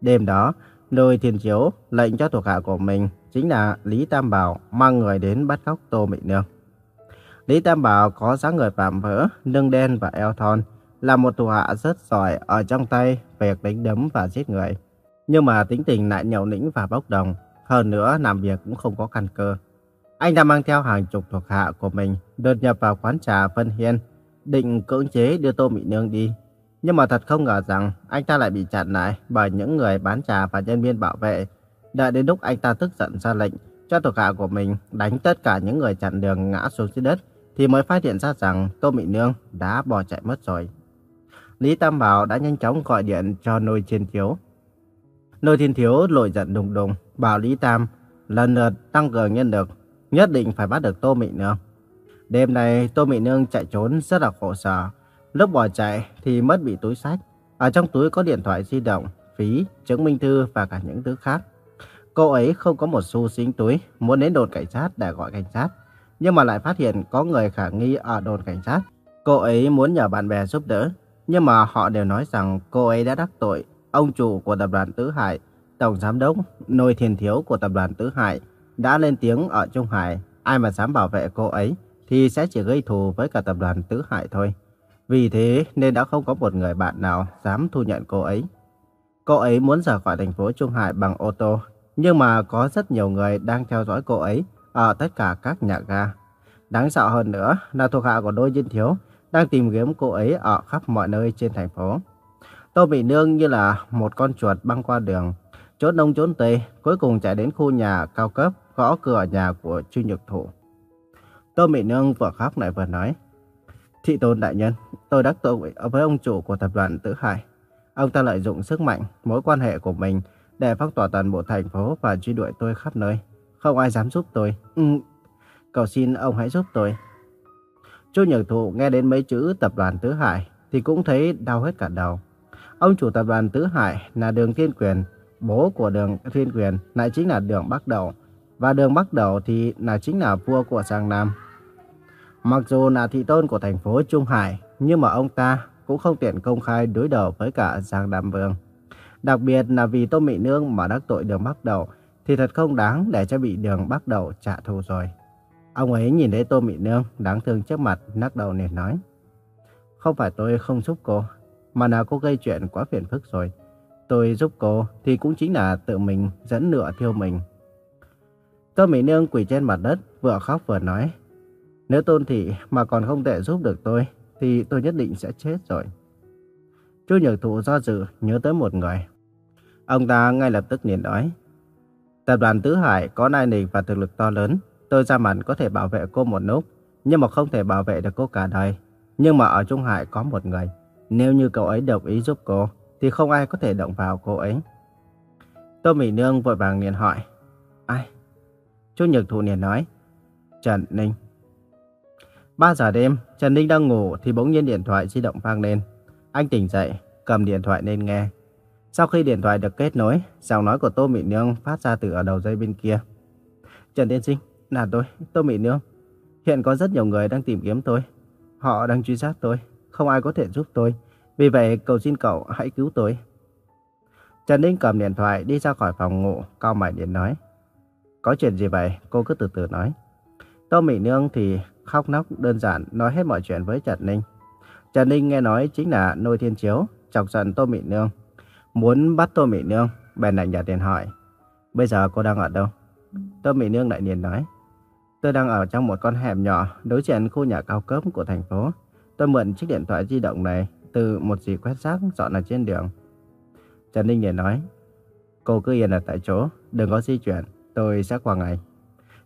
S1: Đêm đó, Lôi Thiên Chiếu lệnh cho thuộc hạ của mình chính là Lý Tam Bảo mang người đến bắt cóc Tô Mỹ Nương. Lý Tam Bảo có dáng người phạm vỡ, lưng đen và eo thon, là một thủ hạ rất giỏi ở trong tay việc đánh đấm và giết người. Nhưng mà tính tình lại nhậu nĩnh và bốc đồng, hơn nữa làm việc cũng không có căn cơ. Anh đã mang theo hàng chục thuộc hạ của mình đột nhập vào quán trà Vân Hiên, định cưỡng chế đưa Tô Mỹ Nương đi. Nhưng mà thật không ngờ rằng anh ta lại bị chặn lại bởi những người bán trà và nhân viên bảo vệ. Đợi đến lúc anh ta tức giận ra lệnh cho thuộc hạ của mình đánh tất cả những người chặn đường ngã xuống dưới đất, thì mới phát hiện ra rằng Tô Mỹ Nương đã bỏ chạy mất rồi. Lý Tam Bảo đã nhanh chóng gọi điện cho Nôi Thiên Thiếu. Nôi Thiên Thiếu nổi giận đùng đùng, bảo Lý Tam lần lượt tăng cường nhân lực, nhất định phải bắt được Tô Mị Nương. Đêm này Tô mỹ Nương chạy trốn rất là khổ sở. Lúc bỏ chạy thì mất bị túi sách. Ở trong túi có điện thoại di động, phí, chứng minh thư và cả những thứ khác. Cô ấy không có một xu xính túi, muốn đến đồn cảnh sát để gọi cảnh sát. Nhưng mà lại phát hiện có người khả nghi ở đồn cảnh sát. Cô ấy muốn nhờ bạn bè giúp đỡ, nhưng mà họ đều nói rằng cô ấy đã đắc tội ông chủ của tập đoàn Tứ Hải, tổng giám đốc, nôi thiền thiếu của tập đoàn Tứ Hải, đã lên tiếng ở Trung Hải. Ai mà dám bảo vệ cô ấy thì sẽ chỉ gây thù với cả tập đoàn Tứ Hải thôi. Vì thế nên đã không có một người bạn nào dám thu nhận cô ấy. Cô ấy muốn rời khỏi thành phố Trung Hải bằng ô tô, nhưng mà có rất nhiều người đang theo dõi cô ấy ở tất cả các nhà ga. Đáng sợ hơn nữa là thuộc hạ của đôi dinh thiếu đang tìm kiếm cô ấy ở khắp mọi nơi trên thành phố. Tô Mỹ Nương như là một con chuột băng qua đường, trốn đông trốn tây, cuối cùng chạy đến khu nhà cao cấp, gõ cửa nhà của Chu Nhược Thủ. Tô Mỹ Nương vừa khóc lại vừa nói, Thị tôn đại nhân, tôi đắc tội với ông chủ của tập đoàn Tử Hải. Ông ta lợi dụng sức mạnh, mối quan hệ của mình để phong tỏa toàn bộ thành phố và truy đuổi tôi khắp nơi. Không ai dám giúp tôi. Ừ, cầu xin ông hãy giúp tôi. Chu Nhật Thụ nghe đến mấy chữ tập đoàn Tứ Hải thì cũng thấy đau hết cả đầu. Ông chủ tập đoàn Tứ Hải là Đường Thiên Quyền, bố của Đường Thiên Quyền lại chính là Đường Bắc Đầu. Và Đường Bắc Đầu thì là chính là vua của Giang Nam. Mặc dù là thị tôn của thành phố Trung Hải, nhưng mà ông ta cũng không tiện công khai đối đầu với cả Giang Đàm Vương. Đặc biệt là vì Tô Mỹ Nương mà đắc tội Đường Bắc Đầu thì thật không đáng để cho bị Đường Bắc Đầu trả thù rồi. Ông ấy nhìn thấy Tô Mỹ Nương đáng thương trước mặt, nắc đầu liền nói. Không phải tôi không giúp cô, mà là cô gây chuyện quá phiền phức rồi. Tôi giúp cô thì cũng chính là tự mình dẫn lửa thiêu mình. Tô Mỹ Nương quỳ trên mặt đất, vừa khóc vừa nói. Nếu tôn thị mà còn không thể giúp được tôi, thì tôi nhất định sẽ chết rồi. Chu nhược Thụ do dự nhớ tới một người. Ông ta ngay lập tức liền nói. Tập đoàn Tứ Hải có nai nịch và thực lực to lớn, Tôi ra mặt có thể bảo vệ cô một lúc, nhưng mà không thể bảo vệ được cô cả đời. Nhưng mà ở Trung Hải có một người, nếu như cậu ấy đồng ý giúp cô, thì không ai có thể động vào cô ấy. Tô Mỹ Nương vội vàng liền hỏi. Ai? Chu Nhược Thụ liền nói. Trần Ninh. 3 giờ đêm, Trần Ninh đang ngủ thì bỗng nhiên điện thoại di động vang lên. Anh tỉnh dậy, cầm điện thoại lên nghe. Sau khi điện thoại được kết nối, giọng nói của Tô Mỹ Nương phát ra từ ở đầu dây bên kia. Trần Tiên Sinh, là tôi, Tô Mỹ Nương. Hiện có rất nhiều người đang tìm kiếm tôi. Họ đang truy sát tôi, không ai có thể giúp tôi. Vì vậy, cầu xin cậu hãy cứu tôi. Trần Ninh cầm điện thoại đi ra khỏi phòng ngủ, cao mày điện nói. Có chuyện gì vậy? Cô cứ từ từ nói. Tô Mỹ Nương thì khóc nóc đơn giản nói hết mọi chuyện với Trần Ninh. Trần Ninh nghe nói chính là Nôi Thiên Chiếu, chọc giận Tô Mỹ Nương. Muốn bắt Tô Mỹ Nương, bèn lạnh nhạt tiền hỏi. Bây giờ cô đang ở đâu? Tô Mỹ Nương lại liền nói. Tôi đang ở trong một con hẻm nhỏ đối diện khu nhà cao cấp của thành phố. Tôi mượn chiếc điện thoại di động này từ một dì quét rác dọn ở trên đường. Trần Ninh liền nói. Cô cứ yên ở tại chỗ, đừng có di chuyển, tôi sẽ qua ngày.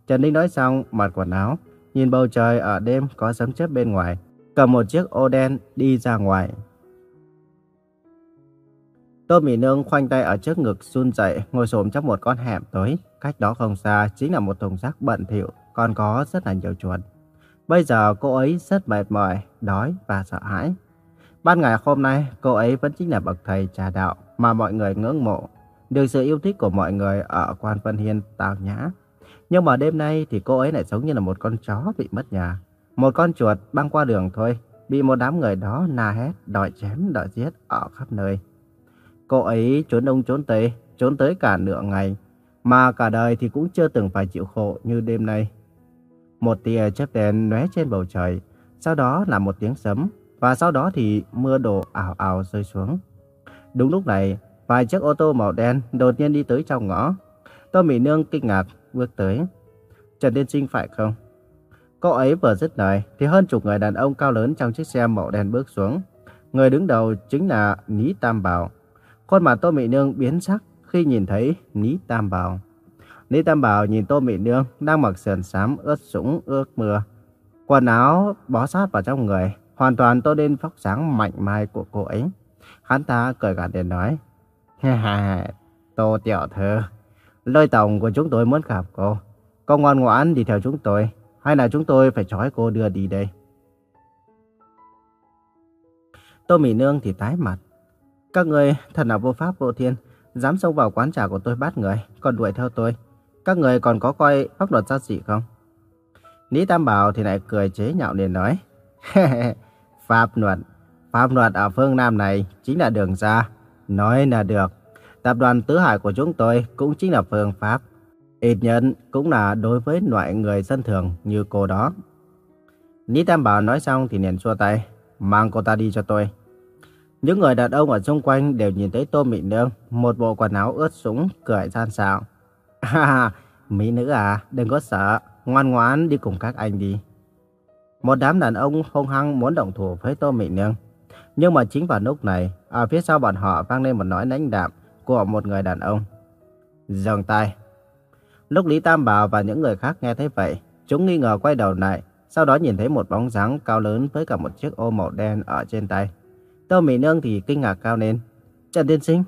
S1: Trần Ninh nói xong, mặc quần áo, nhìn bầu trời ở đêm có sấm chớp bên ngoài, cầm một chiếc ô đen đi ra ngoài. Tô Mỹ Nương khoanh tay ở trước ngực run dậy ngồi xổm trong một con hẻm tối. Cách đó không xa chính là một thùng rác bận thỉu, còn có rất là nhiều chuột. Bây giờ cô ấy rất mệt mỏi, đói và sợ hãi. Ban ngày hôm nay, cô ấy vẫn chính là bậc thầy trà đạo mà mọi người ngưỡng mộ. Được sự yêu thích của mọi người ở Quan Vân Hiên tào nhã. Nhưng mà đêm nay thì cô ấy lại giống như là một con chó bị mất nhà. Một con chuột băng qua đường thôi, bị một đám người đó na hét, đòi chém, đòi giết ở khắp nơi. Cô ấy trốn đông trốn tây, trốn tới cả nửa ngày, mà cả đời thì cũng chưa từng phải chịu khổ như đêm nay. Một tia chớp đen lóe trên bầu trời, sau đó là một tiếng sấm, và sau đó thì mưa đổ ảo ảo rơi xuống. Đúng lúc này, vài chiếc ô tô màu đen đột nhiên đi tới trong ngõ. Tô Mỹ Nương kinh ngạc bước tới. Trần Tiên Sinh phải không? Cô ấy vừa dứt lời thì hơn chục người đàn ông cao lớn trong chiếc xe màu đen bước xuống. Người đứng đầu chính là Ní Tam Bảo. Khuôn mặt Tô Mỹ Nương biến sắc khi nhìn thấy Ní Tam Bảo. Ní Tam Bảo nhìn Tô Mỹ Nương đang mặc sườn xám ướt sũng ướt mưa. Quần áo bó sát vào trong người, hoàn toàn tô lên phóc sáng mạnh mai của cô ấy. Hắn ta cười gạt để nói, Ha ha, Tô Tiểu Thư, lôi tổng của chúng tôi muốn gặp cô. Cô ngoan ngoãn đi theo chúng tôi, hay là chúng tôi phải trói cô đưa đi đây? Tô Mỹ Nương thì tái mặt. Các người thật là vô pháp vô thiên, dám xông vào quán trà của tôi bắt người, còn đuổi theo tôi. Các người còn có coi pháp luật ra gì không? Lý Tam Bảo thì lại cười chế nhạo liền nói. pháp luật, pháp luật ở phương Nam này chính là đường ra. Nói là được. Tập đoàn Tứ Hải của chúng tôi cũng chính là phương pháp. Ít nhất cũng là đối với loại người dân thường như cô đó. Lý Tam Bảo nói xong thì liền xua tay. Mang cô ta đi cho tôi. Những người đàn ông ở xung quanh đều nhìn thấy Tô Mỹ Nương, một bộ quần áo ướt sũng, cười gian xạo. [LAUGHS] Ha Mỹ nữ à, đừng có sợ, ngoan ngoãn đi cùng các anh đi. Một đám đàn ông hung hăng muốn động thủ với Tô Mỹ Nương. Nhưng mà chính vào lúc này, ở phía sau bọn họ vang lên một nói lãnh đạm của một người đàn ông. Dừng tay. Lúc Lý Tam Bảo và những người khác nghe thấy vậy, chúng nghi ngờ quay đầu lại, sau đó nhìn thấy một bóng dáng cao lớn với cả một chiếc ô màu đen ở trên tay. Tô Mỹ Nương thì kinh ngạc cao lên. Trần Tiên Sinh.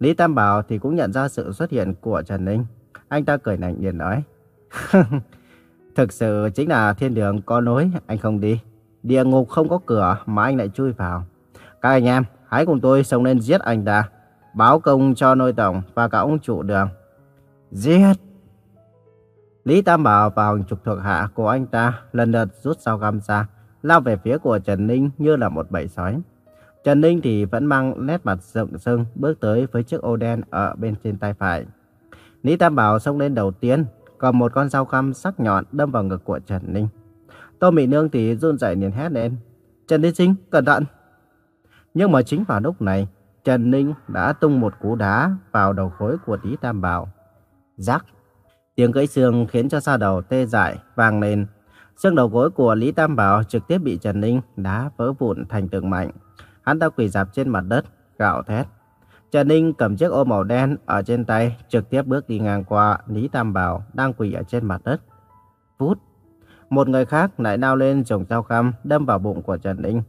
S1: Lý Tam Bảo thì cũng nhận ra sự xuất hiện của Trần Ninh. Anh ta cười lạnh liền nói. [LAUGHS] Thực sự chính là thiên đường có nối, anh không đi. Địa ngục không có cửa mà anh lại chui vào. Các anh em, hãy cùng tôi xông lên giết anh ta. Báo công cho nội tổng và cả ông chủ đường. Giết! Lý Tam Bảo và hàng chục thuộc hạ của anh ta lần lượt rút dao găm ra, lao về phía của Trần Ninh như là một bầy sói. Trần Ninh thì vẫn mang nét mặt rộng sưng bước tới với chiếc ô đen ở bên trên tay phải. Lý Tam Bảo xông lên đầu tiên, cầm một con dao găm sắc nhọn đâm vào ngực của Trần Ninh. Tô Mỹ Nương thì run rẩy liền hét lên. Trần Ninh Sinh, cẩn thận! Nhưng mà chính vào lúc này, Trần Ninh đã tung một cú đá vào đầu khối của Lý Tam Bảo. Rắc! Tiếng gãy xương khiến cho da đầu tê dại, vang lên. Xương đầu gối của Lý Tam Bảo trực tiếp bị Trần Ninh đá vỡ vụn thành từng mảnh. Hắn ta quỳ dạp trên mặt đất, gạo thét. Trần Ninh cầm chiếc ô màu đen ở trên tay, trực tiếp bước đi ngang qua Lý Tam Bảo đang quỳ ở trên mặt đất. Vút! Một người khác lại lao lên dùng dao khăm đâm vào bụng của Trần Ninh.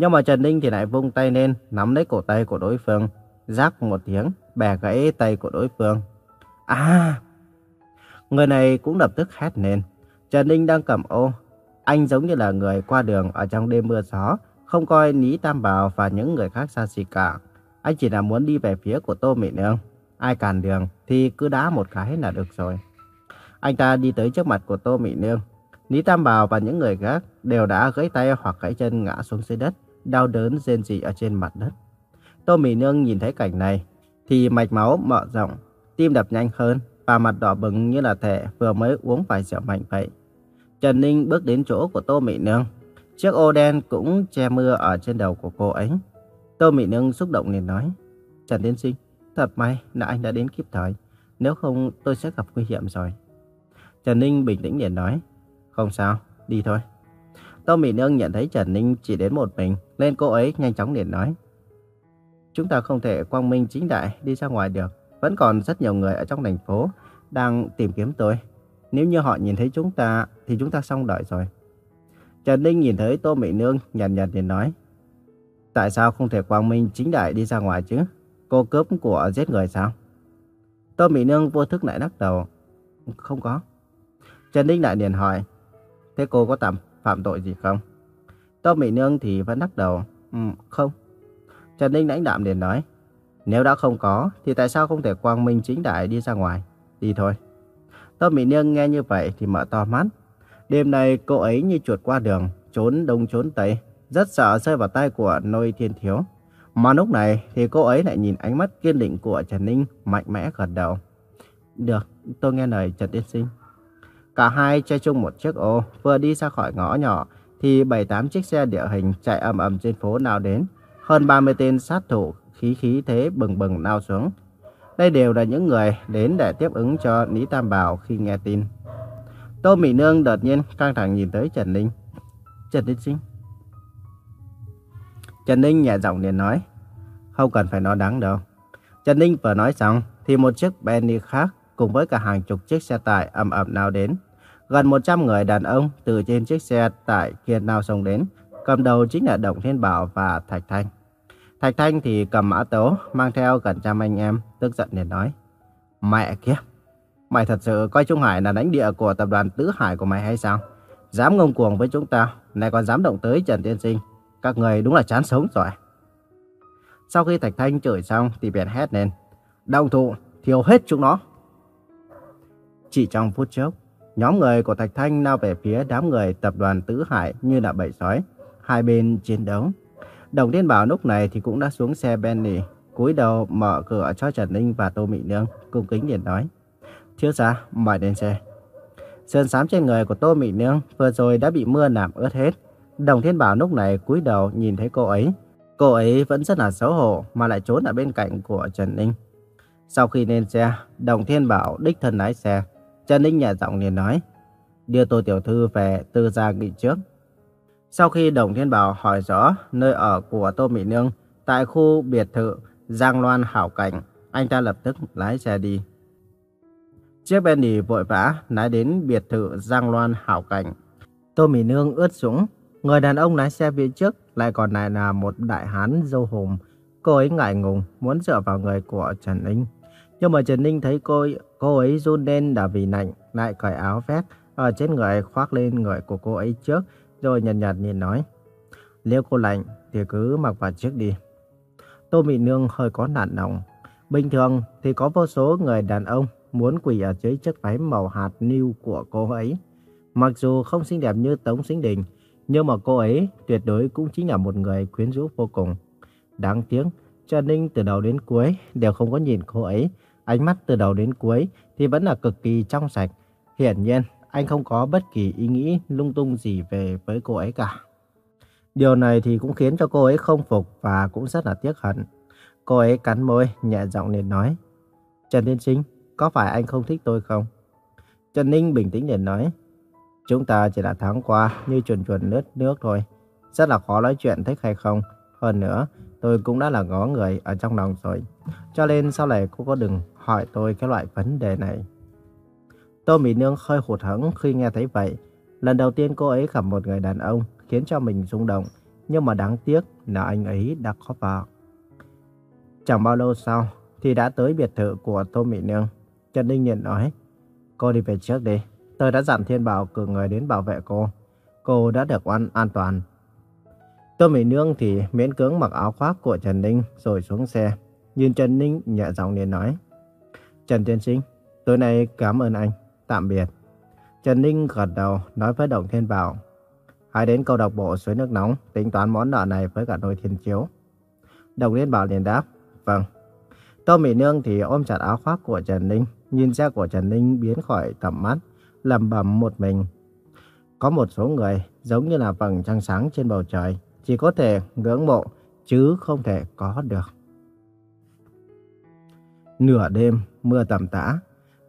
S1: Nhưng mà Trần Ninh thì lại vung tay lên, nắm lấy cổ tay của đối phương. Rác một tiếng, bẻ gãy tay của đối phương. À! Người này cũng lập tức hét lên. Trần Ninh đang cầm ô. Anh giống như là người qua đường ở trong đêm mưa gió, không coi Lý Tam Bảo và những người khác xa xỉ cả. Anh chỉ là muốn đi về phía của Tô Mỹ Nương. Ai cản đường thì cứ đá một cái là được rồi. Anh ta đi tới trước mặt của Tô Mỹ Nương. Lý Tam Bảo và những người khác đều đã gãy tay hoặc gãy chân ngã xuống dưới đất, đau đớn rên rỉ ở trên mặt đất. Tô Mỹ Nương nhìn thấy cảnh này thì mạch máu mở rộng, tim đập nhanh hơn và mặt đỏ bừng như là thể vừa mới uống vài rượu mạnh vậy. Trần Ninh bước đến chỗ của Tô Mỹ Nương. Chiếc ô đen cũng che mưa ở trên đầu của cô ấy. Tô Mỹ Nương xúc động liền nói, Trần Tiến Sinh, thật may là anh đã đến kịp thời, nếu không tôi sẽ gặp nguy hiểm rồi. Trần Ninh bình tĩnh liền nói, không sao, đi thôi. Tô Mỹ Nương nhận thấy Trần Ninh chỉ đến một mình, nên cô ấy nhanh chóng liền nói, Chúng ta không thể quang minh chính đại đi ra ngoài được, vẫn còn rất nhiều người ở trong thành phố đang tìm kiếm tôi. Nếu như họ nhìn thấy chúng ta thì chúng ta xong đợi rồi. Trần Ninh nhìn thấy Tô Mỹ Nương nhàn nhạt liền nói. Tại sao không thể quang minh chính đại đi ra ngoài chứ? Cô cướp của giết người sao? Tô Mỹ Nương vô thức lại lắc đầu. Không có. Trần Ninh lại liền hỏi. Thế cô có tầm phạm tội gì không? Tô Mỹ Nương thì vẫn lắc đầu. Ừ, không. Trần Ninh lãnh đạm liền nói. Nếu đã không có, thì tại sao không thể quang minh chính đại đi ra ngoài? Đi thôi. Tô Mỹ Nương nghe như vậy thì mở to mắt. Đêm nay cô ấy như chuột qua đường, trốn đông trốn tây, rất sợ rơi vào tay của nôi thiên thiếu. Mà lúc này thì cô ấy lại nhìn ánh mắt kiên định của Trần Ninh mạnh mẽ gật đầu. Được, tôi nghe lời Trần Tiên Sinh. Cả hai chơi chung một chiếc ô, vừa đi ra khỏi ngõ nhỏ thì bảy tám chiếc xe địa hình chạy ầm ầm trên phố nào đến. Hơn 30 tên sát thủ khí khí thế bừng bừng lao xuống. Đây đều là những người đến để tiếp ứng cho Lý Tam Bảo khi nghe tin. Tô Mỹ Nương đột nhiên căng thẳng nhìn tới Trần Ninh. Trần Ninh Sinh. Trần Ninh nhẹ giọng liền nói. Không cần phải nói đáng đâu. Trần Ninh vừa nói xong thì một chiếc Bentley khác cùng với cả hàng chục chiếc xe tải ầm ầm nào đến. Gần 100 người đàn ông từ trên chiếc xe tải kia lao xông đến. Cầm đầu chính là Đồng Thiên Bảo và Thạch Thanh. Thạch Thanh thì cầm mã tấu, mang theo gần trăm anh em, tức giận liền nói. Mẹ kia, mày thật sự coi Trung Hải là đánh địa của tập đoàn Tứ Hải của mày hay sao? Dám ngông cuồng với chúng ta, này còn dám động tới Trần Tiên Sinh. Các người đúng là chán sống rồi. Sau khi Thạch Thanh chửi xong thì bèn hét lên. Đồng thủ, thiêu hết chúng nó. Chỉ trong phút chốc, nhóm người của Thạch Thanh lao về phía đám người tập đoàn Tứ Hải như là bầy sói. Hai bên chiến đấu. Đồng Thiên Bảo lúc này thì cũng đã xuống xe Benny, cúi đầu mở cửa cho Trần Ninh và Tô Mỹ Nương, cung kính liền nói. Thiếu gia, mời lên xe. Sơn sám trên người của Tô Mỹ Nương vừa rồi đã bị mưa làm ướt hết. Đồng Thiên Bảo lúc này cúi đầu nhìn thấy cô ấy. Cô ấy vẫn rất là xấu hổ mà lại trốn ở bên cạnh của Trần Ninh. Sau khi lên xe, Đồng Thiên Bảo đích thân lái xe. Trần Ninh nhẹ giọng liền nói, đưa Tô Tiểu Thư về tư gia nghỉ trước. Sau khi Đồng Thiên Bảo hỏi rõ nơi ở của Tô Mỹ Nương tại khu biệt thự Giang Loan Hảo Cảnh, anh ta lập tức lái xe đi. Chiếc Bentley vội vã lái đến biệt thự Giang Loan Hảo Cảnh. Tô Mỹ Nương ướt sũng, người đàn ông lái xe phía trước lại còn lại là một đại hán dâu hùm. Cô ấy ngại ngùng muốn dựa vào người của Trần Ninh. Nhưng mà Trần Ninh thấy cô, cô ấy run lên đã vì lạnh, lại cởi áo vest ở trên người khoác lên người của cô ấy trước rồi nhàn nhạt, nhạt nhìn nói. Nếu cô lạnh thì cứ mặc vào trước đi. Tô Mỹ Nương hơi có nản lòng. Bình thường thì có vô số người đàn ông muốn quỳ ở dưới chiếc váy màu hạt niu của cô ấy. Mặc dù không xinh đẹp như Tống Sinh Đình, nhưng mà cô ấy tuyệt đối cũng chính là một người quyến rũ vô cùng. Đáng tiếc, Trần Ninh từ đầu đến cuối đều không có nhìn cô ấy. Ánh mắt từ đầu đến cuối thì vẫn là cực kỳ trong sạch. Hiển nhiên, anh không có bất kỳ ý nghĩ lung tung gì về với cô ấy cả. Điều này thì cũng khiến cho cô ấy không phục và cũng rất là tiếc hận. Cô ấy cắn môi, nhẹ giọng liền nói. Trần Tiên Sinh, có phải anh không thích tôi không? Trần Ninh bình tĩnh liền nói. Chúng ta chỉ là tháng qua như chuồn chuồn lướt nước thôi. Rất là khó nói chuyện thích hay không. Hơn nữa, tôi cũng đã là ngó người ở trong lòng rồi. Cho nên sau này cô có đừng hỏi tôi cái loại vấn đề này. Tô Mỹ Nương hơi hụt hẫng khi nghe thấy vậy. Lần đầu tiên cô ấy gặp một người đàn ông khiến cho mình rung động. nhưng mà đáng tiếc là anh ấy đã có vợ. Chẳng bao lâu sau thì đã tới biệt thự của Tô Mỹ Nương. Trần Ninh Nhiệt nói, cô đi về trước đi. Tôi đã dặn Thiên Bảo cử người đến bảo vệ cô. Cô đã được an, an toàn. Tô Mỹ Nương thì miễn cưỡng mặc áo khoác của Trần Ninh rồi xuống xe. Nhìn Trần Ninh nhẹ giọng liền nói, Trần Tiên Sinh, tối nay cảm ơn anh. Tạm biệt. Trần Ninh gật đầu nói với Đồng Thiên Bảo, hãy đến câu độc bộ suối nước nóng tính toán món nợ này với cả đôi thiên chiếu. Đồng Thiên Bảo liền đáp, vâng. Tô Mỹ Nương thì ôm chặt áo khoác của Trần Ninh, nhìn xe của Trần Ninh biến khỏi tầm mắt, lầm bầm một mình. Có một số người giống như là vầng trăng sáng trên bầu trời, chỉ có thể ngưỡng mộ chứ không thể có được. Nửa đêm, mưa tầm tã,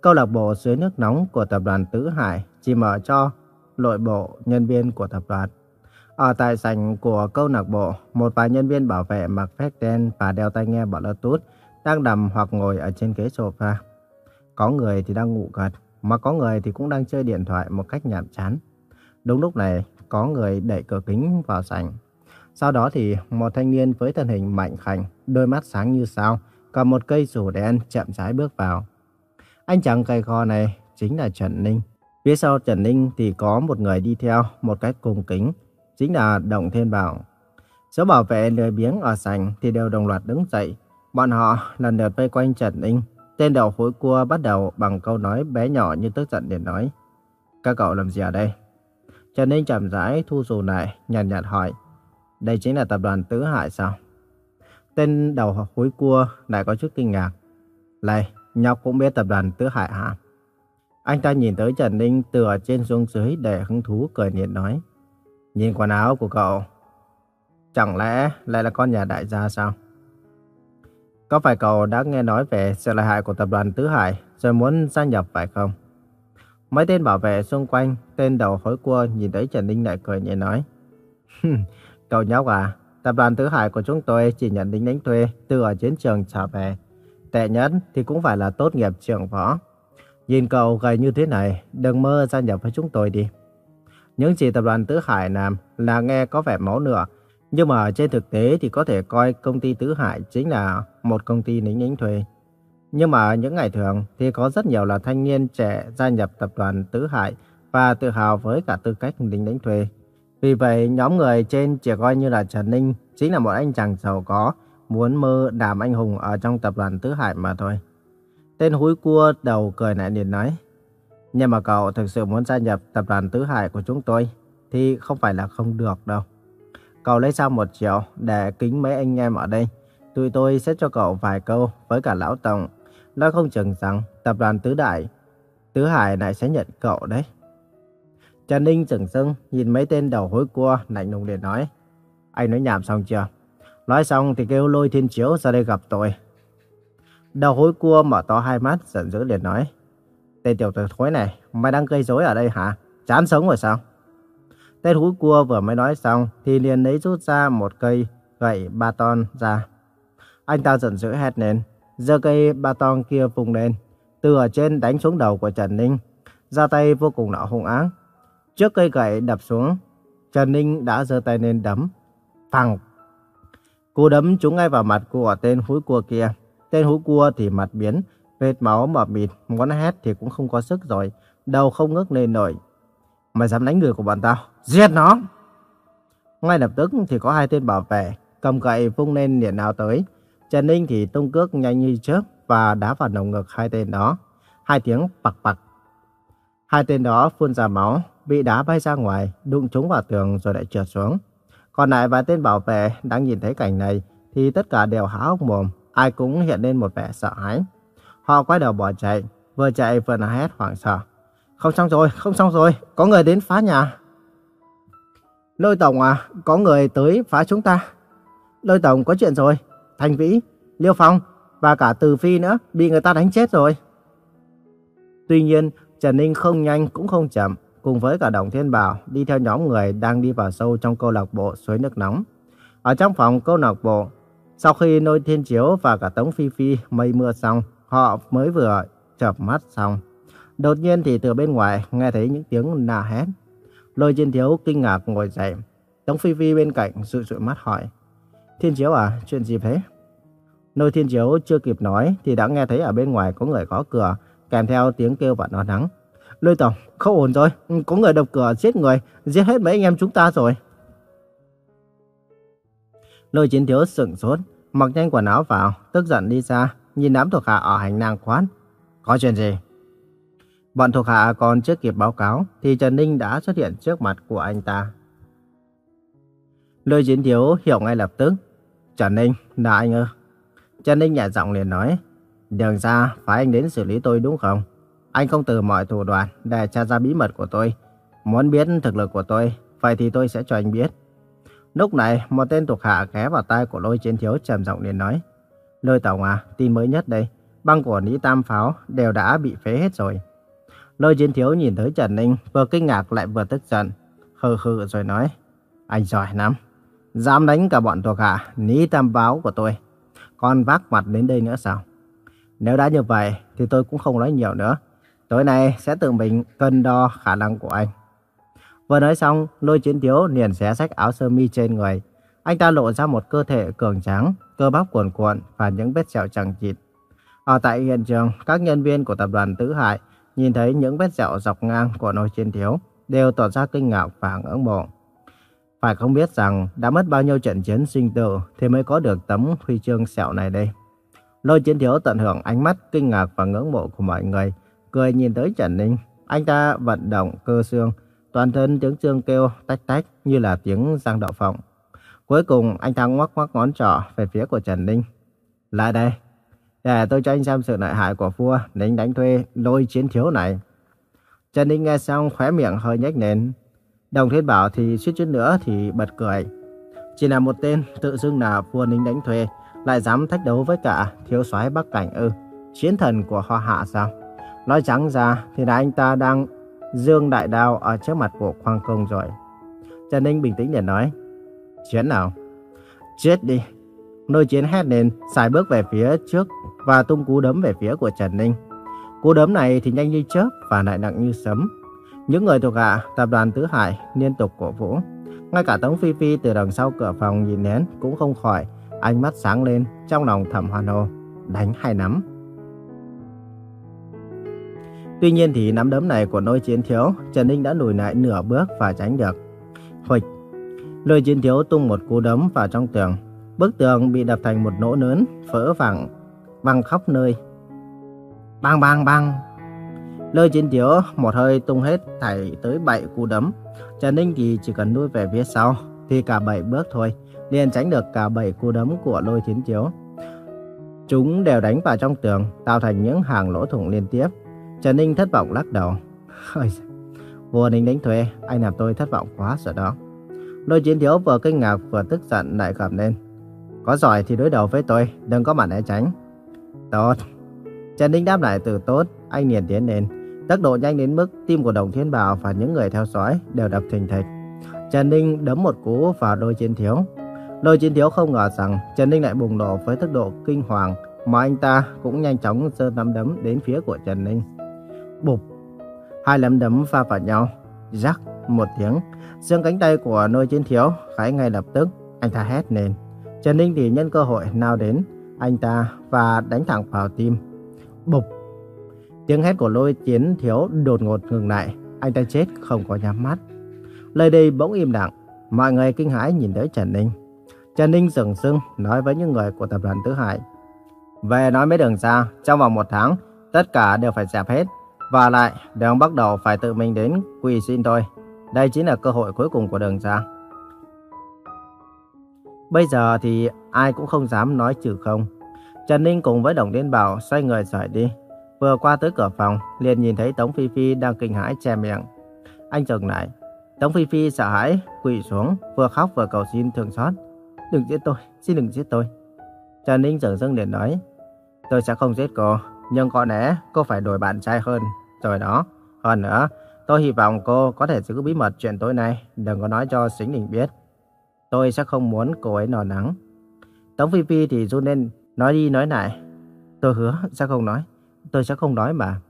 S1: câu lạc bộ dưới nước nóng của tập đoàn Tứ Hải chỉ mở cho nội bộ nhân viên của tập đoàn. Ở tại sảnh của câu lạc bộ, một vài nhân viên bảo vệ mặc vest đen và đeo tai nghe Bluetooth đang nằm hoặc ngồi ở trên ghế sofa. Có người thì đang ngủ gật, mà có người thì cũng đang chơi điện thoại một cách nhàm chán. Đúng lúc này, có người đẩy cửa kính vào sảnh. Sau đó thì một thanh niên với thân hình mạnh khảnh, đôi mắt sáng như sao, cầm một cây rủ đen chậm rãi bước vào. Anh chàng cây kho này chính là Trần Ninh. Phía sau Trần Ninh thì có một người đi theo một cách cung kính, chính là Đồng Thiên Bảo. Số bảo vệ lười biếng ở sảnh thì đều đồng loạt đứng dậy. Bọn họ lần lượt vây quanh Trần Ninh. Tên đầu khối cua bắt đầu bằng câu nói bé nhỏ như tức giận để nói. Các cậu làm gì ở đây? Trần Ninh chậm rãi thu dù lại, nhàn nhạt, nhạt hỏi. Đây chính là tập đoàn Tứ Hải sao? Tên đầu hối cua lại có chút kinh ngạc. Này, nhóc cũng biết tập đoàn Tứ Hải hả? Anh ta nhìn tới Trần Ninh từ ở trên xuống dưới để hứng thú cười nhiệt nói. Nhìn quần áo của cậu, chẳng lẽ lại là con nhà đại gia sao? Có phải cậu đã nghe nói về sự lợi hại của tập đoàn Tứ Hải rồi muốn gia nhập phải không? Mấy tên bảo vệ xung quanh, tên đầu hối cua nhìn thấy Trần Ninh lại cười nhẹ nói. [LAUGHS] cậu nhóc à, tập đoàn Tứ Hải của chúng tôi chỉ nhận lính đánh thuê từ ở chiến trường trở về. Tệ nhất thì cũng phải là tốt nghiệp trường võ. Nhìn cậu gầy như thế này, đừng mơ gia nhập với chúng tôi đi. Những gì tập đoàn Tứ Hải làm là nghe có vẻ máu nửa, nhưng mà trên thực tế thì có thể coi công ty Tứ Hải chính là một công ty lính đánh thuê. Nhưng mà những ngày thường thì có rất nhiều là thanh niên trẻ gia nhập tập đoàn Tứ Hải và tự hào với cả tư cách lính đánh thuê. Vì vậy, nhóm người trên chỉ coi như là Trần Ninh chính là một anh chàng giàu có, muốn mơ đàm anh hùng ở trong tập đoàn Tứ Hải mà thôi. Tên húi cua đầu cười lại liền nói, nhưng mà cậu thực sự muốn gia nhập tập đoàn Tứ Hải của chúng tôi thì không phải là không được đâu. Cậu lấy ra một triệu để kính mấy anh em ở đây. Tụi tôi sẽ cho cậu vài câu với cả lão tổng. Nói không chừng rằng tập đoàn Tứ Đại, Tứ Hải lại sẽ nhận cậu đấy. Trần Ninh chừng sưng nhìn mấy tên đầu hối cua lạnh lùng để nói. Anh nói nhảm xong chưa? Nói xong thì kêu lôi thiên chiếu ra đây gặp tôi. Đầu hối cua mở to hai mắt giận dữ liền nói. Tên tiểu tử thối này, mày đang gây rối ở đây hả? Chán sống rồi sao? Tên hối cua vừa mới nói xong thì liền lấy rút ra một cây gậy ba ton ra. Anh ta giận dữ hét lên, giơ cây ba ton kia vùng lên, từ ở trên đánh xuống đầu của Trần Ninh, ra tay vô cùng nọ hung ác. Trước cây gậy đập xuống, Trần Ninh đã giơ tay lên đấm. Phẳng! Cú đấm trúng ngay vào mặt của tên húi cua kia. Tên húi cua thì mặt biến, vết máu mờ mịt, muốn hét thì cũng không có sức rồi, đầu không ngước lên nổi. Mày dám đánh người của bọn tao, giết nó! Ngay lập tức thì có hai tên bảo vệ, cầm gậy vung lên liền nào tới. Trần Ninh thì tung cước nhanh như chớp và đá vào lồng ngực hai tên đó. Hai tiếng bạc bạc. Hai tên đó phun ra máu, bị đá bay ra ngoài, đụng trúng vào tường rồi lại trượt xuống. Còn lại vài tên bảo vệ đang nhìn thấy cảnh này thì tất cả đều há hốc mồm, ai cũng hiện lên một vẻ sợ hãi. Họ quay đầu bỏ chạy, vừa chạy vừa là hét hoảng sợ. Không xong rồi, không xong rồi, có người đến phá nhà. Lôi Tổng à, có người tới phá chúng ta. Lôi Tổng có chuyện rồi, Thành Vĩ, Liêu Phong và cả Từ Phi nữa bị người ta đánh chết rồi. Tuy nhiên, Trần Ninh không nhanh cũng không chậm, cùng với cả Đồng Thiên Bảo đi theo nhóm người đang đi vào sâu trong câu lạc bộ suối nước nóng. Ở trong phòng câu lạc bộ, sau khi Nôi Thiên Chiếu và cả Tống Phi Phi mây mưa xong, họ mới vừa chợp mắt xong. Đột nhiên thì từ bên ngoài nghe thấy những tiếng nà hét. Lôi Thiên Thiếu kinh ngạc ngồi dậy. Tống Phi Phi bên cạnh dụi dụi mắt hỏi. Thiên Chiếu à, chuyện gì thế? Nôi Thiên Chiếu chưa kịp nói thì đã nghe thấy ở bên ngoài có người gõ cửa, kèm theo tiếng kêu và nói nắng. Lôi Tổng, không ổn rồi, ừ, có người đập cửa giết người, giết hết mấy anh em chúng ta rồi. Lôi Chiến Thiếu sững sốt, mặc nhanh quần áo vào, tức giận đi ra, nhìn đám thuộc hạ ở hành lang quán. Có chuyện gì? Bọn thuộc hạ còn chưa kịp báo cáo thì Trần Ninh đã xuất hiện trước mặt của anh ta. Lôi Chiến Thiếu hiểu ngay lập tức. Trần Ninh, là anh ư? Trần Ninh nhẹ giọng liền nói. Đường ra, phải anh đến xử lý tôi đúng không? Anh không từ mọi thủ đoạn để tra ra bí mật của tôi. Muốn biết thực lực của tôi, vậy thì tôi sẽ cho anh biết. Lúc này, một tên thuộc hạ ghé vào tai của lôi chiến thiếu trầm giọng liền nói. Lôi tổng à, tin mới nhất đây. Băng của Lý Tam Pháo đều đã bị phế hết rồi. Lôi chiến thiếu nhìn thấy Trần Ninh, vừa kinh ngạc lại vừa tức giận. Hừ hừ rồi nói. Anh giỏi lắm. Dám đánh cả bọn thuộc hạ, Lý Tam Pháo của tôi. Còn vác mặt đến đây nữa sao? Nếu đã như vậy, thì tôi cũng không nói nhiều nữa. Tối nay sẽ tự mình cân đo khả năng của anh. Vừa nói xong, lôi chiến thiếu liền xé sách áo sơ mi trên người. Anh ta lộ ra một cơ thể cường tráng, cơ bắp cuồn cuộn và những vết sẹo chẳng chịt. Ở tại hiện trường, các nhân viên của tập đoàn Tứ Hải nhìn thấy những vết sẹo dọc ngang của lôi chiến thiếu đều tỏ ra kinh ngạc và ngưỡng mộ. Phải không biết rằng đã mất bao nhiêu trận chiến sinh tử thì mới có được tấm huy chương sẹo này đây. Lôi chiến thiếu tận hưởng ánh mắt kinh ngạc và ngưỡng mộ của mọi người, cười nhìn tới Trần Ninh. Anh ta vận động cơ xương, toàn thân tiếng xương kêu tách tách như là tiếng giang đậu phộng. Cuối cùng anh ta ngoắc ngoắc ngón trỏ về phía của Trần Ninh. Lại đây, để tôi cho anh xem sự lợi hại của vua Ninh đánh thuê lôi chiến thiếu này. Trần Ninh nghe xong khóe miệng hơi nhếch lên. Đồng Thiên Bảo thì suýt chút nữa thì bật cười. Chỉ là một tên tự xưng là vua Ninh đánh thuê, lại dám thách đấu với cả thiếu soái Bắc Cảnh ư? Chiến thần của Hoa Hạ sao? Nói trắng ra thì là anh ta đang dương đại đao ở trước mặt của Hoàng Công rồi. Trần Ninh bình tĩnh để nói. Chiến nào? Chết đi. Nôi chiến hét lên, xài bước về phía trước và tung cú đấm về phía của Trần Ninh. Cú đấm này thì nhanh như chớp và lại nặng như sấm. Những người thuộc hạ tập đoàn Tứ Hải liên tục cổ vũ. Ngay cả Tống Phi Phi từ đằng sau cửa phòng nhìn nén cũng không khỏi, ánh mắt sáng lên trong lòng thầm hoan hô. Đánh hay nắm. Tuy nhiên thì nắm đấm này của lôi chiến thiếu, Trần Ninh đã lùi lại nửa bước và tránh được. Huịch! Lôi chiến thiếu tung một cú đấm vào trong tường. Bức tường bị đập thành một nỗ lớn, vỡ vẳng, văng khắp nơi. Bang bang bang! Lôi chiến thiếu một hơi tung hết thảy tới bảy cú đấm. Trần Ninh thì chỉ cần nuôi về phía sau, thì cả bảy bước thôi, liền tránh được cả bảy cú đấm của lôi chiến thiếu. Chúng đều đánh vào trong tường, tạo thành những hàng lỗ thủng liên tiếp. Trần Ninh thất vọng lắc đầu. [LAUGHS] Vua Ninh đánh thuê, anh làm tôi thất vọng quá rồi đó. Lôi chiến thiếu vừa kinh ngạc vừa tức giận lại gầm lên. Có giỏi thì đối đầu với tôi, đừng có mà né tránh. Tốt. Trần Ninh đáp lại từ tốt, anh liền tiến lên. Tốc độ nhanh đến mức tim của Đồng Thiên Bảo và những người theo dõi đều đập thình thịch. Trần Ninh đấm một cú vào đôi chiến thiếu lôi chiến thiếu không ngờ rằng Trần Ninh lại bùng nổ với tốc độ kinh hoàng mà anh ta cũng nhanh chóng giơ nắm đấm đến phía của Trần Ninh. Bụp. Hai nắm đấm va vào nhau. Rắc một tiếng. Xương cánh tay của lôi chiến thiếu gãy ngay lập tức. Anh ta hét lên. Trần Ninh thì nhân cơ hội nào đến anh ta và đánh thẳng vào tim. Bụp. Tiếng hét của lôi chiến thiếu đột ngột ngừng lại. Anh ta chết không có nhắm mắt. Lời đây bỗng im lặng. Mọi người kinh hãi nhìn tới Trần Ninh. Trần Ninh dừng sưng nói với những người của tập đoàn Tứ Hải. Về nói mấy đường ra, trong vòng một tháng, tất cả đều phải dẹp hết. Và lại, đường bắt đầu phải tự mình đến quỳ xin tôi. Đây chính là cơ hội cuối cùng của đường ra. Bây giờ thì ai cũng không dám nói trừ không. Trần Ninh cùng với Đồng Điên Bảo xoay người rời đi. Vừa qua tới cửa phòng, liền nhìn thấy Tống Phi Phi đang kinh hãi che miệng. Anh dừng lại. Tống Phi Phi sợ hãi, quỳ xuống, vừa khóc vừa cầu xin thương xót. Đừng giết tôi, xin đừng giết tôi. Trần Ninh dở dưng liền nói. Tôi sẽ không giết cô, nhưng có lẽ cô phải đổi bạn trai hơn. Rồi đó, hơn nữa, tôi hy vọng cô có thể giữ bí mật chuyện tối nay, đừng có nói cho Sính Đình biết. Tôi sẽ không muốn cô ấy nò nắng. Tống Phi Phi thì run lên, nói đi nói lại. Tôi hứa sẽ không nói, tôi sẽ không nói mà.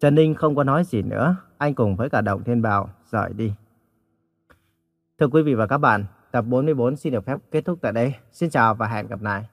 S1: Trần Ninh không có nói gì nữa, anh cùng với cả Đồng Thiên Bảo rời đi. Thưa quý vị và các bạn, tập 44 xin được phép kết thúc tại đây. Xin chào và hẹn gặp lại.